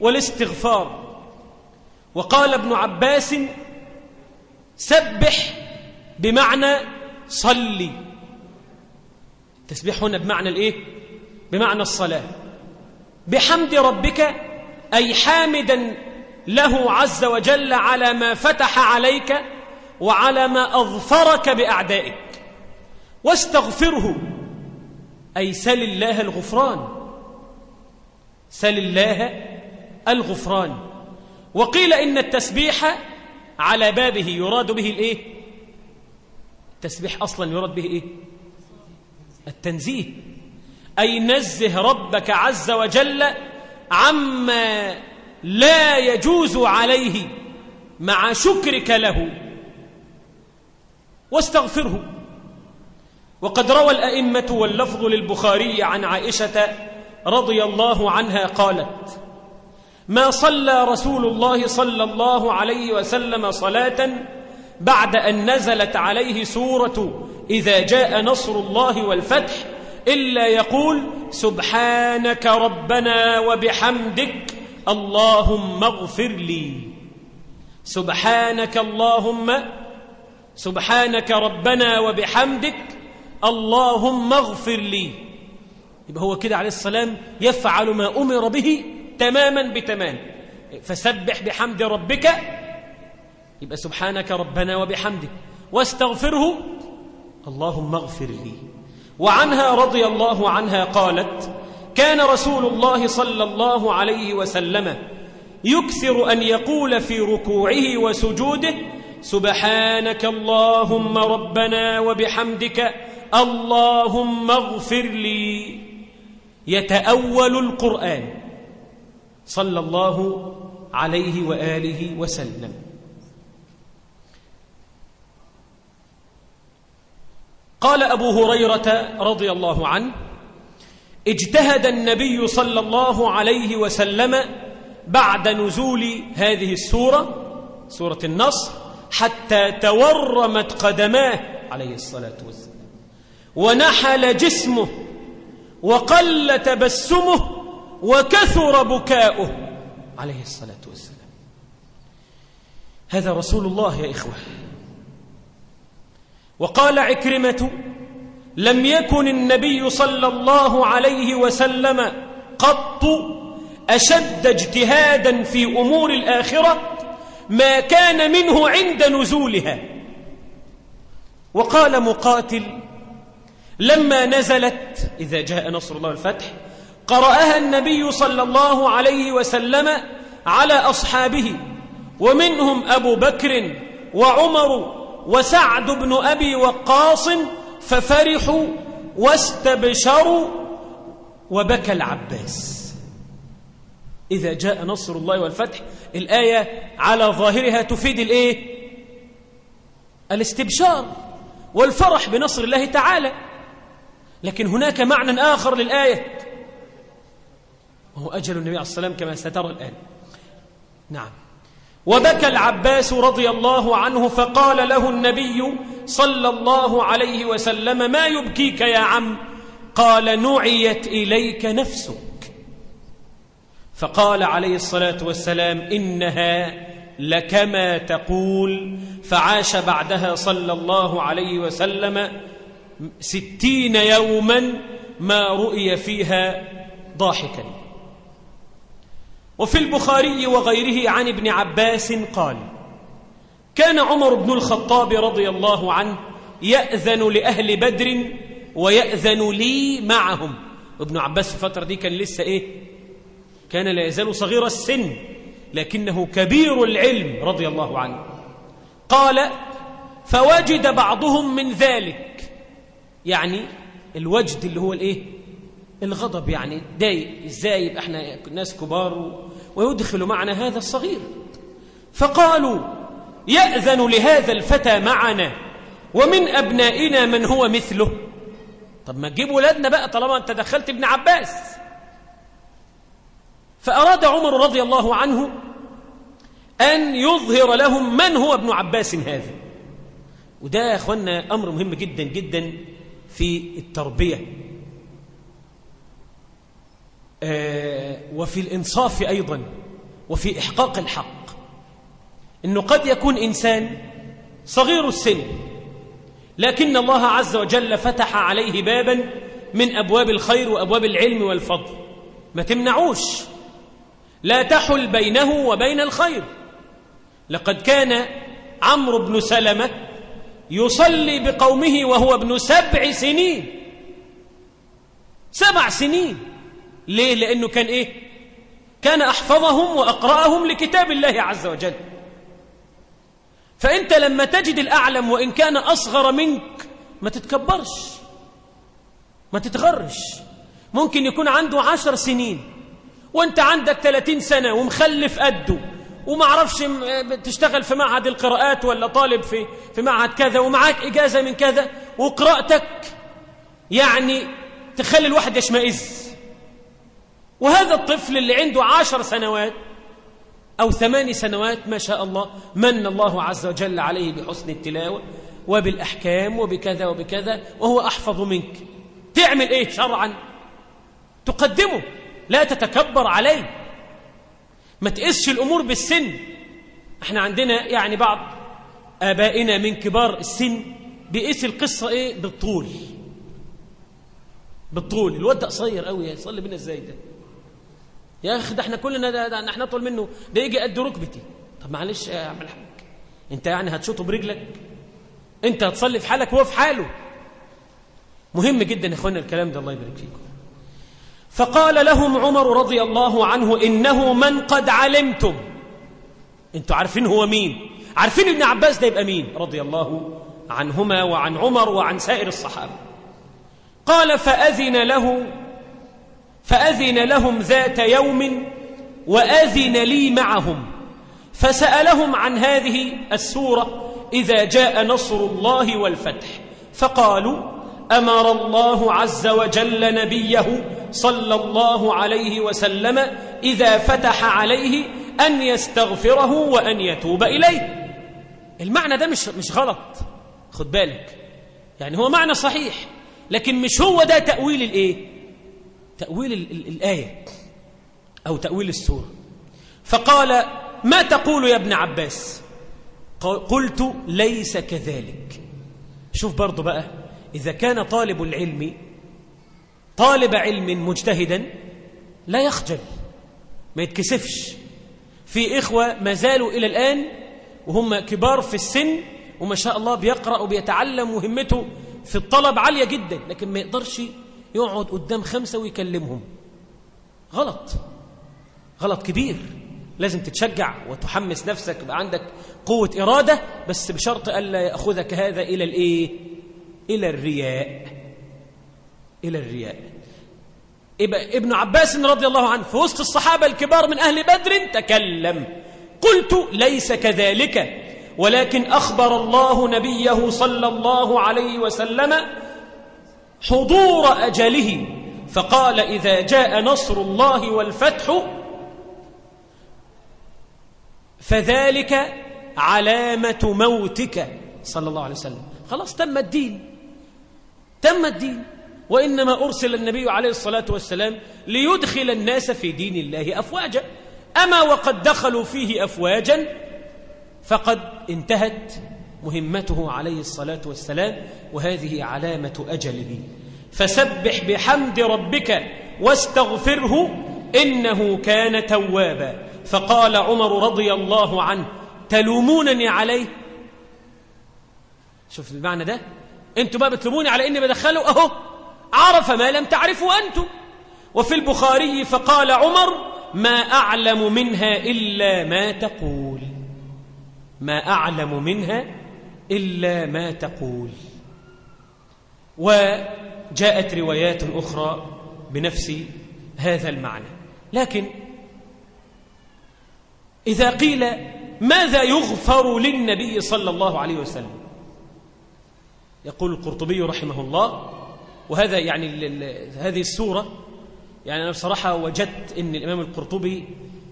والاستغفار. وقال ابن عباس سبح بمعنى صلي. تسبيح هنا بمعنى الايه؟ بمعنى الصلاة. بحمد ربك أي حامدا له عز وجل على ما فتح عليك وعلى ما أظفرك بأعدائك. واستغفره. أي سل الله الغفران. سل الله الغفران. وقيل إن التسبيح على بابه يراد به الإيه؟ التسبيح أصلا يراد به إيه؟ التنزيه. أي نزه ربك عز وجل عما لا يجوز عليه مع شكرك له. واستغفره. وقد روى الأئمة واللفظ للبخاري عن عائشة رضي الله عنها قالت ما صلى رسول الله صلى الله عليه وسلم صلاة بعد أن نزلت عليه سورة إذا جاء نصر الله والفتح إلا يقول سبحانك ربنا وبحمدك اللهم اغفر لي. سبحانك اللهم سبحانك ربنا وبحمدك اللهم اغفر لي. يبقى هو كده عليه السلام يفعل ما أمر به تماما بتمام. فسبح بحمد ربك يبقى سبحانك ربنا وبحمدك. واستغفره اللهم اغفر لي. وعنها رضي الله عنها قالت كان رسول الله صلى الله عليه وسلم يكثر أن يقول في ركوعه وسجوده سبحانك اللهم ربنا وبحمدك اللهم اغفر لي. يتأول القرآن. صلى الله عليه وآله وسلم. قال أبو هريرة رضي الله عنه اجتهد النبي صلى الله عليه وسلم بعد نزول هذه السورة سورة النصر حتى تورمت قدماه عليه الصلاة والسلام ونحل جسمه وقل تبسمه وكثر بكاؤه. عليه الصلاة والسلام. هذا رسول الله يا إخوة. وقال عكرمة لم يكن النبي صلى الله عليه وسلم قط أشد اجتهادا في أمور الآخرة ما كان منه عند نزولها. وقال مقاتل لما نزلت إذا جاء نصر الله الفتح قرأها النبي صلى الله عليه وسلم على أصحابه ومنهم أبو بكر وعمر وسعد بن أبي وقاص ففرحوا واستبشروا وبكى العباس. إذا جاء نصر الله والفتح الآية على ظاهرها تفيد الإيه؟ الاستبشار والفرح بنصر الله تعالى. لكن هناك معنى آخر للآية. وهو أجل النبي عليه الصلاة والسلام كما سترى الآن. نعم. وبكى العباس رضي الله عنه فقال له النبي صلى الله عليه وسلم ما يبكيك يا عم؟ قال نعيت إليك نفسك. فقال عليه الصلاة والسلام إنها لكما تقول. فعاش بعدها صلى الله عليه وسلم ستين يوما ما رؤي فيها ضاحكا. وفي البخاري وغيره عن ابن عباس قال كان عمر بن الخطاب رضي الله عنه يأذن لأهل بدر ويأذن لي معهم. ابن عباس في الفترة دي كان لسه إيه؟ كان لا يزال صغير السن لكنه كبير العلم رضي الله عنه. قال فوجد بعضهم من ذلك. يعني الوجد اللي هو الإيه؟ الغضب يعني دايق إزاي؟ يبقى إحنا ناس كبار ويدخل معنا هذا الصغير. فقالوا يأذن لهذا الفتى معنا ومن أبنائنا من هو مثله. طب ما تجيب ولادنا بقى طالما أنت دخلت ابن عباس. فأراد عمر رضي الله عنه أن يظهر لهم من هو ابن عباس هذا. وده يا أخوانا أمر مهم جدا جدا في التربية. وفي الإنصاف أيضا وفي إحقاق الحق. إنه قد يكون إنسان صغير السن لكن الله عز وجل فتح عليه بابا من أبواب الخير وأبواب العلم والفضل. ما تمنعوش. لا تحل بينه وبين الخير. لقد كان عمرو بن سلمة يصلي بقومه وهو ابن سبع سنين. سبع سنين. ليه؟ لأنه كان إيه؟ كان أحفظهم وأقرأهم لكتاب الله عز وجل. فأنت لما تجد الأعلم وإن كان أصغر منك ما تتكبرش. ما تتغرش. ممكن يكون عنده عشر سنين وأنت عندك 30 سنة ومخلف قده وما عرفش تشتغل في معهد القراءات ولا طالب في في معهد كذا ومعاك إجازة من كذا وقراءتك يعني تخلي الواحد يشمئز. وهذا الطفل اللي عنده عشر سنوات أو ثمان سنوات ما شاء الله من الله عز وجل عليه بحسن التلاوة وبالأحكام وبكذا وبكذا وهو أحفظ منك. تعمل إيه شرعا؟ تقدمه. لا تتكبر عليه. ما تقسش الأمور بالسن. إحنا عندنا يعني بعض آبائنا من كبار السن بيقيس القصة إيه؟ بالطول. بالطول. الواد ده قصير قوي يصلي بينا إزاي ده؟ يا أخي ده إحنا كلنا ده, ده إحنا أطول منه. ده يجي قد ركبتي. طب معلش يا عم الحاج أنت يعني هتشوطه برجلك؟ أنت هتصلي في حالك وهو في حاله. مهم جدا يا اخوانا الكلام ده الله يبارك فيكم. فقال لهم عمر رضي الله عنه إنه من قد علمتم. أنتوا عارفين هو مين؟ عارفين ابن عباس ده يبقى مين؟ رضي الله عنهما وعن عمر وعن سائر الصحابة. قال فأذن له فأذن لهم ذات يوم وأذن لي معهم. فسألهم عن هذه السورة إذا جاء نصر الله والفتح. فقالوا أمر الله عز وجل نبيه صلى الله عليه وسلم إذا فتح عليه أن يستغفره وأن يتوب إليه. المعنى ده مش, مش غلط. خد بالك. يعني هو معنى صحيح لكن مش هو ده تأويل الإيه؟ تأويل ال ال الآية أو تأويل السورة. فقال ما تقول يا ابن عباس؟ قلت ليس كذلك. شوف برضو بقى إذا كان طالب العلم طالب علم مجتهدا لا يخجل ما يتكسفش. في إخوة ما زالوا إلى الآن وهم كبار في السن وما شاء الله بيقرأ وبيتعلم وهمته في الطلب عالية جدا لكن ما يقدرش يقعد قدام خمسة ويكلمهم. غلط. غلط كبير. لازم تتشجع وتحمس نفسك يبقى عندك قوة إرادة بس بشرط ألا يأخذك هذا إلى الإيه؟ إلى الرياء. إلى الرياء. ابن عباس رضي الله عنه في وسط الصحابة الكبار من أهل بدر تكلم. قلت ليس كذلك ولكن أخبر الله نبيه صلى الله عليه وسلم حضور أجله فقال إذا جاء نصر الله والفتح فذلك علامة موتك. صلى الله عليه وسلم. خلاص تم الدين. تم الدين. وإنما أرسل النبي عليه الصلاة والسلام ليدخل الناس في دين الله أفواجا. أما وقد دخلوا فيه أفواجا فقد انتهت مهمته عليه الصلاة والسلام وهذه علامة أجله فسبح بحمد ربك واستغفره إنه كان توابا. فقال عمر رضي الله عنه تلومونني عليه؟ شوف المعنى ده. أنتوا بقى بتلوموني على إني بدخله أهو. عرف ما لم تعرفوا أنتم. وفي البخاري فقال عمر ما أعلم منها إلا ما تقول. ما أعلم منها إلا ما تقول. وجاءت روايات أخرى بنفس هذا المعنى. لكن إذا قيل ماذا يغفر للنبي صلى الله عليه وسلم؟ يقول القرطبي رحمه الله وهذا يعني هذه السورة يعني أنا بصراحة وجدت أن الإمام القرطبي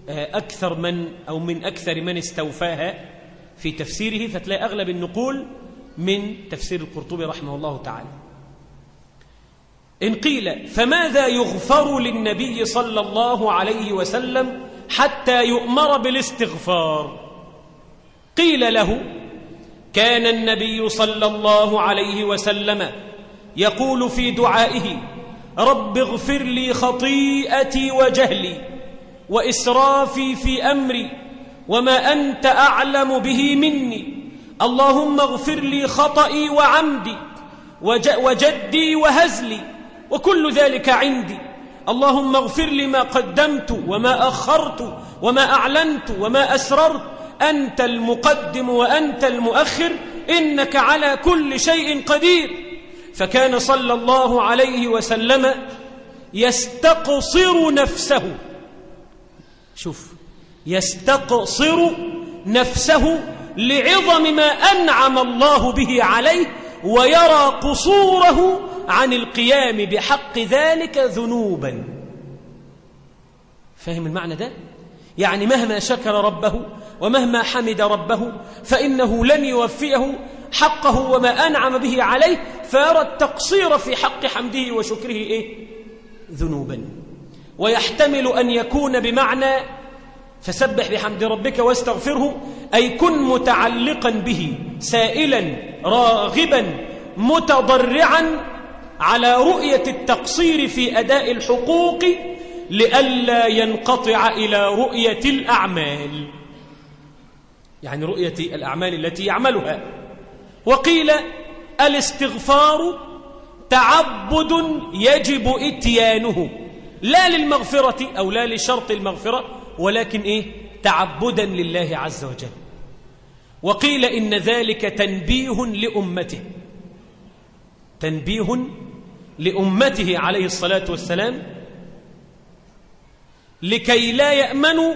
أكثر من أو من أكثر من استوفاها. في تفسيره فتلاقي أغلب النقول من تفسير القرطبي رحمه الله تعالى. إن قيل فماذا يغفر للنبي صلى الله عليه وسلم حتى يؤمر بالاستغفار؟ قيل له كان النبي صلى الله عليه وسلم يقول في دعائه رب اغفر لي خطيئتي وجهلي وإسرافي في أمري وما أنت أعلم به مني. اللهم اغفر لي خطئي وعمدي وجدي وهزلي وكل ذلك عندي. اللهم اغفر لي ما قدمت وما أخرت وما أعلنت وما أسررت. أنت المقدم وأنت المؤخر إنك على كل شيء قدير. فكان صلى الله عليه وسلم يستقصر نفسه. شوف يستقصر نفسه لعظم ما أنعم الله به عليه ويرى قصوره عن القيام بحق ذلك ذنوبا فهم المعنى ده؟ يعني مهما شكر ربه ومهما حمد ربه فإنه لن يوفيه حقه وما أنعم به عليه فيرى التقصير في حق حمده وشكره إيه؟ ذنوبا ويحتمل أن يكون بمعنى فسبح بحمد ربك واستغفره أي كن متعلقا به سائلا راغبا متضرعا على رؤية التقصير في أداء الحقوق لئلا ينقطع إلى رؤية الأعمال. يعني رؤية الأعمال التي يعملها. وقيل الاستغفار تعبد يجب إتيانه. لا للمغفرة أو لا لشرط المغفرة ولكن إيه؟ تعبدا لله عز وجل. وقيل إن ذلك تنبيه لأمته. تنبيه لأمته عليه الصلاة والسلام لكي لا يأمنوا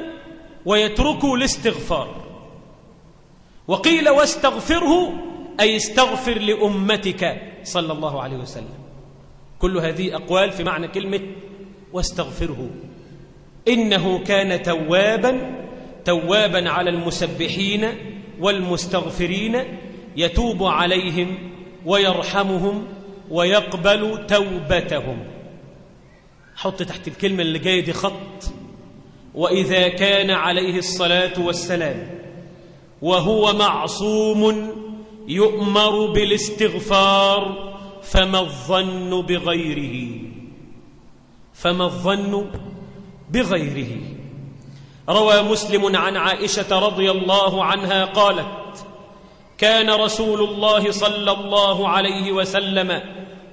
ويتركوا الاستغفار. وقيل واستغفره أي استغفر لأمتك صلى الله عليه وسلم. كل هذه أقوال في معنى كلمة واستغفره. إنه كان توابا توابا على المسبحين والمستغفرين يتوب عليهم ويرحمهم ويقبل توبتهم. حط تحت الكلمة اللي جاية دي خط. وإذا كان عليه الصلاة والسلام وهو معصوم يؤمر بالاستغفار فما الظن بغيره. فما الظن بغيره. روى مسلم عن عائشة رضي الله عنها قالت كان رسول الله صلى الله عليه وسلم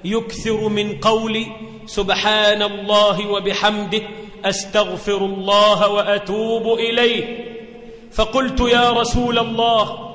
يكثر من قول سبحان الله وبحمده أستغفر الله وأتوب إليه. فقلت يا رسول الله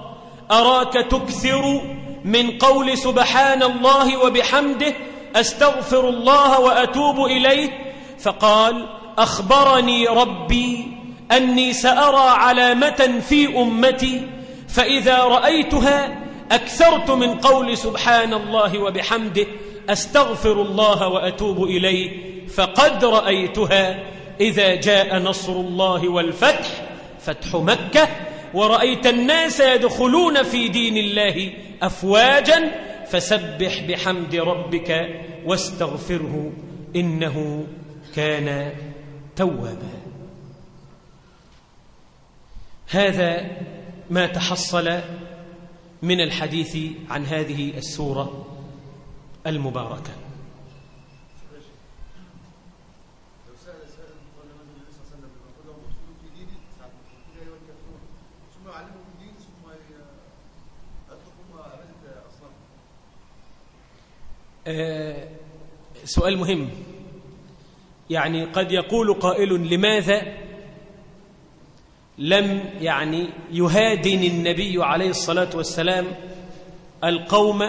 أراك تكثر من قول سبحان الله وبحمده أستغفر الله وأتوب إليه؟ فقال أخبرني ربي أني سأرى علامة في أمتي فإذا رأيتها أكثرت من قول سبحان الله وبحمده أستغفر الله وأتوب إليه فقد رأيتها إذا جاء نصر الله والفتح فتح مكة ورأيت الناس يدخلون في دين الله أفواجا فسبح بحمد ربك واستغفره إنه كان توابا. هذا ما تحصل من الحديث عن هذه السورة المباركة. آه، سؤال مهم. يعني قد يقول قائل لماذا لم يعني يهادن النبي عليه الصلاة والسلام القوم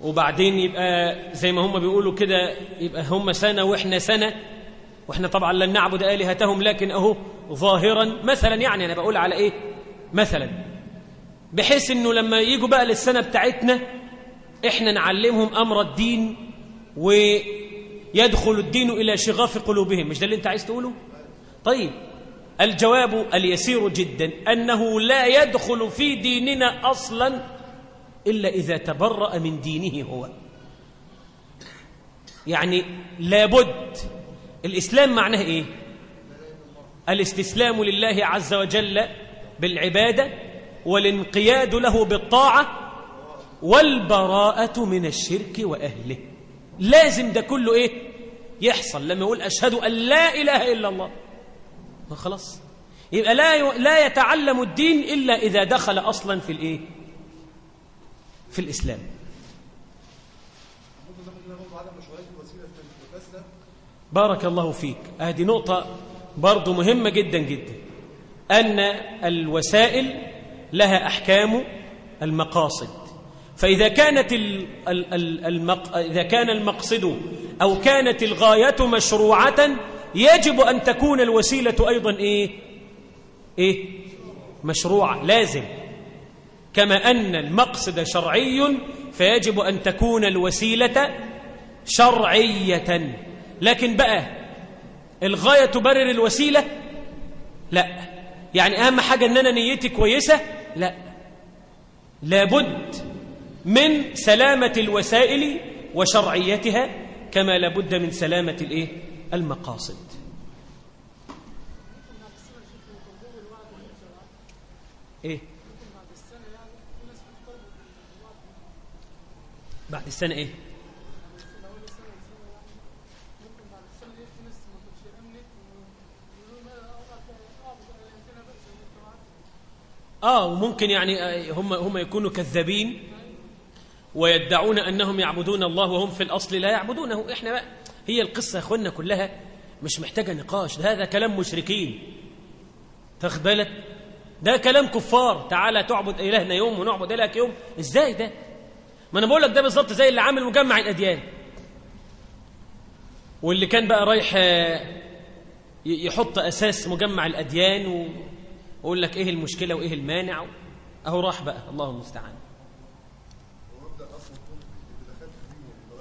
وبعدين يبقى زي ما هم بيقولوا كده يبقى هم سنة وإحنا سنة وإحنا طبعا لن نعبد آلهتهم لكن أهو ظاهرا مثلا يعني أنا بقول على إيه؟ مثلا بحيث أنه لما يجوا بقى للسنة بتاعتنا إحنا نعلمهم أمر الدين و يدخل الدين إلى شغاف قلوبهم. مش ده اللي أنت عايز تقوله؟ طيب الجواب اليسير جدا أنه لا يدخل في ديننا أصلا إلا إذا تبرأ من دينه هو. يعني لابد الإسلام معناه إيه؟ الاستسلام لله عز وجل بالعبادة والانقياد له بالطاعة والبراءة من الشرك وأهله. لازم ده كله إيه؟ يحصل. لما يقول أشهد أن لا إله إلا الله. ما خلاص يبقى لا لا يتعلم الدين إلا إذا دخل أصلا في الإيه؟ في الإسلام. بارك الله فيك. هذه نقطة برضو مهمة جدا جدا. أن الوسائل لها أحكام المقاصد. فإذا كانت المق... إذا كان المقصد أو كانت الغاية مشروعة يجب أن تكون الوسيلة أيضا إيه؟ إيه؟ مشروعة لازم. كما أن المقصد شرعي فيجب أن تكون الوسيلة شرعية. لكن بقى الغاية تبرر الوسيلة؟ لا. يعني أهم حاجة أن أنا نيتي كويسة؟ لا. لابد من سلامة الوسائل وشرعيتها كما لابد من سلامة الإيه؟ المقاصد إيه؟ بعد السنة إيه؟ آه وممكن يعني آه، هم هم يكونوا كذابين ويدعون أنهم يعبدون الله وهم في الأصل لا يعبدونه. إحنا بقى هي القصة يا أخوانا كلها مش محتاجة نقاش. ده هذا كلام مشركين. تاخد بالك؟ ده كلام كفار. تعالى تعبد إلهنا يوم ونعبد إلهك يوم. إزاي ده؟ ما أنا بقول لك ده بالظبط زي اللي عامل مجمع الأديان. واللي كان بقى رايح آه، يحط أساس مجمع الأديان و أقول لك إيه المشكلة وإيه المانع. أهو راح بقى. الله المستعان.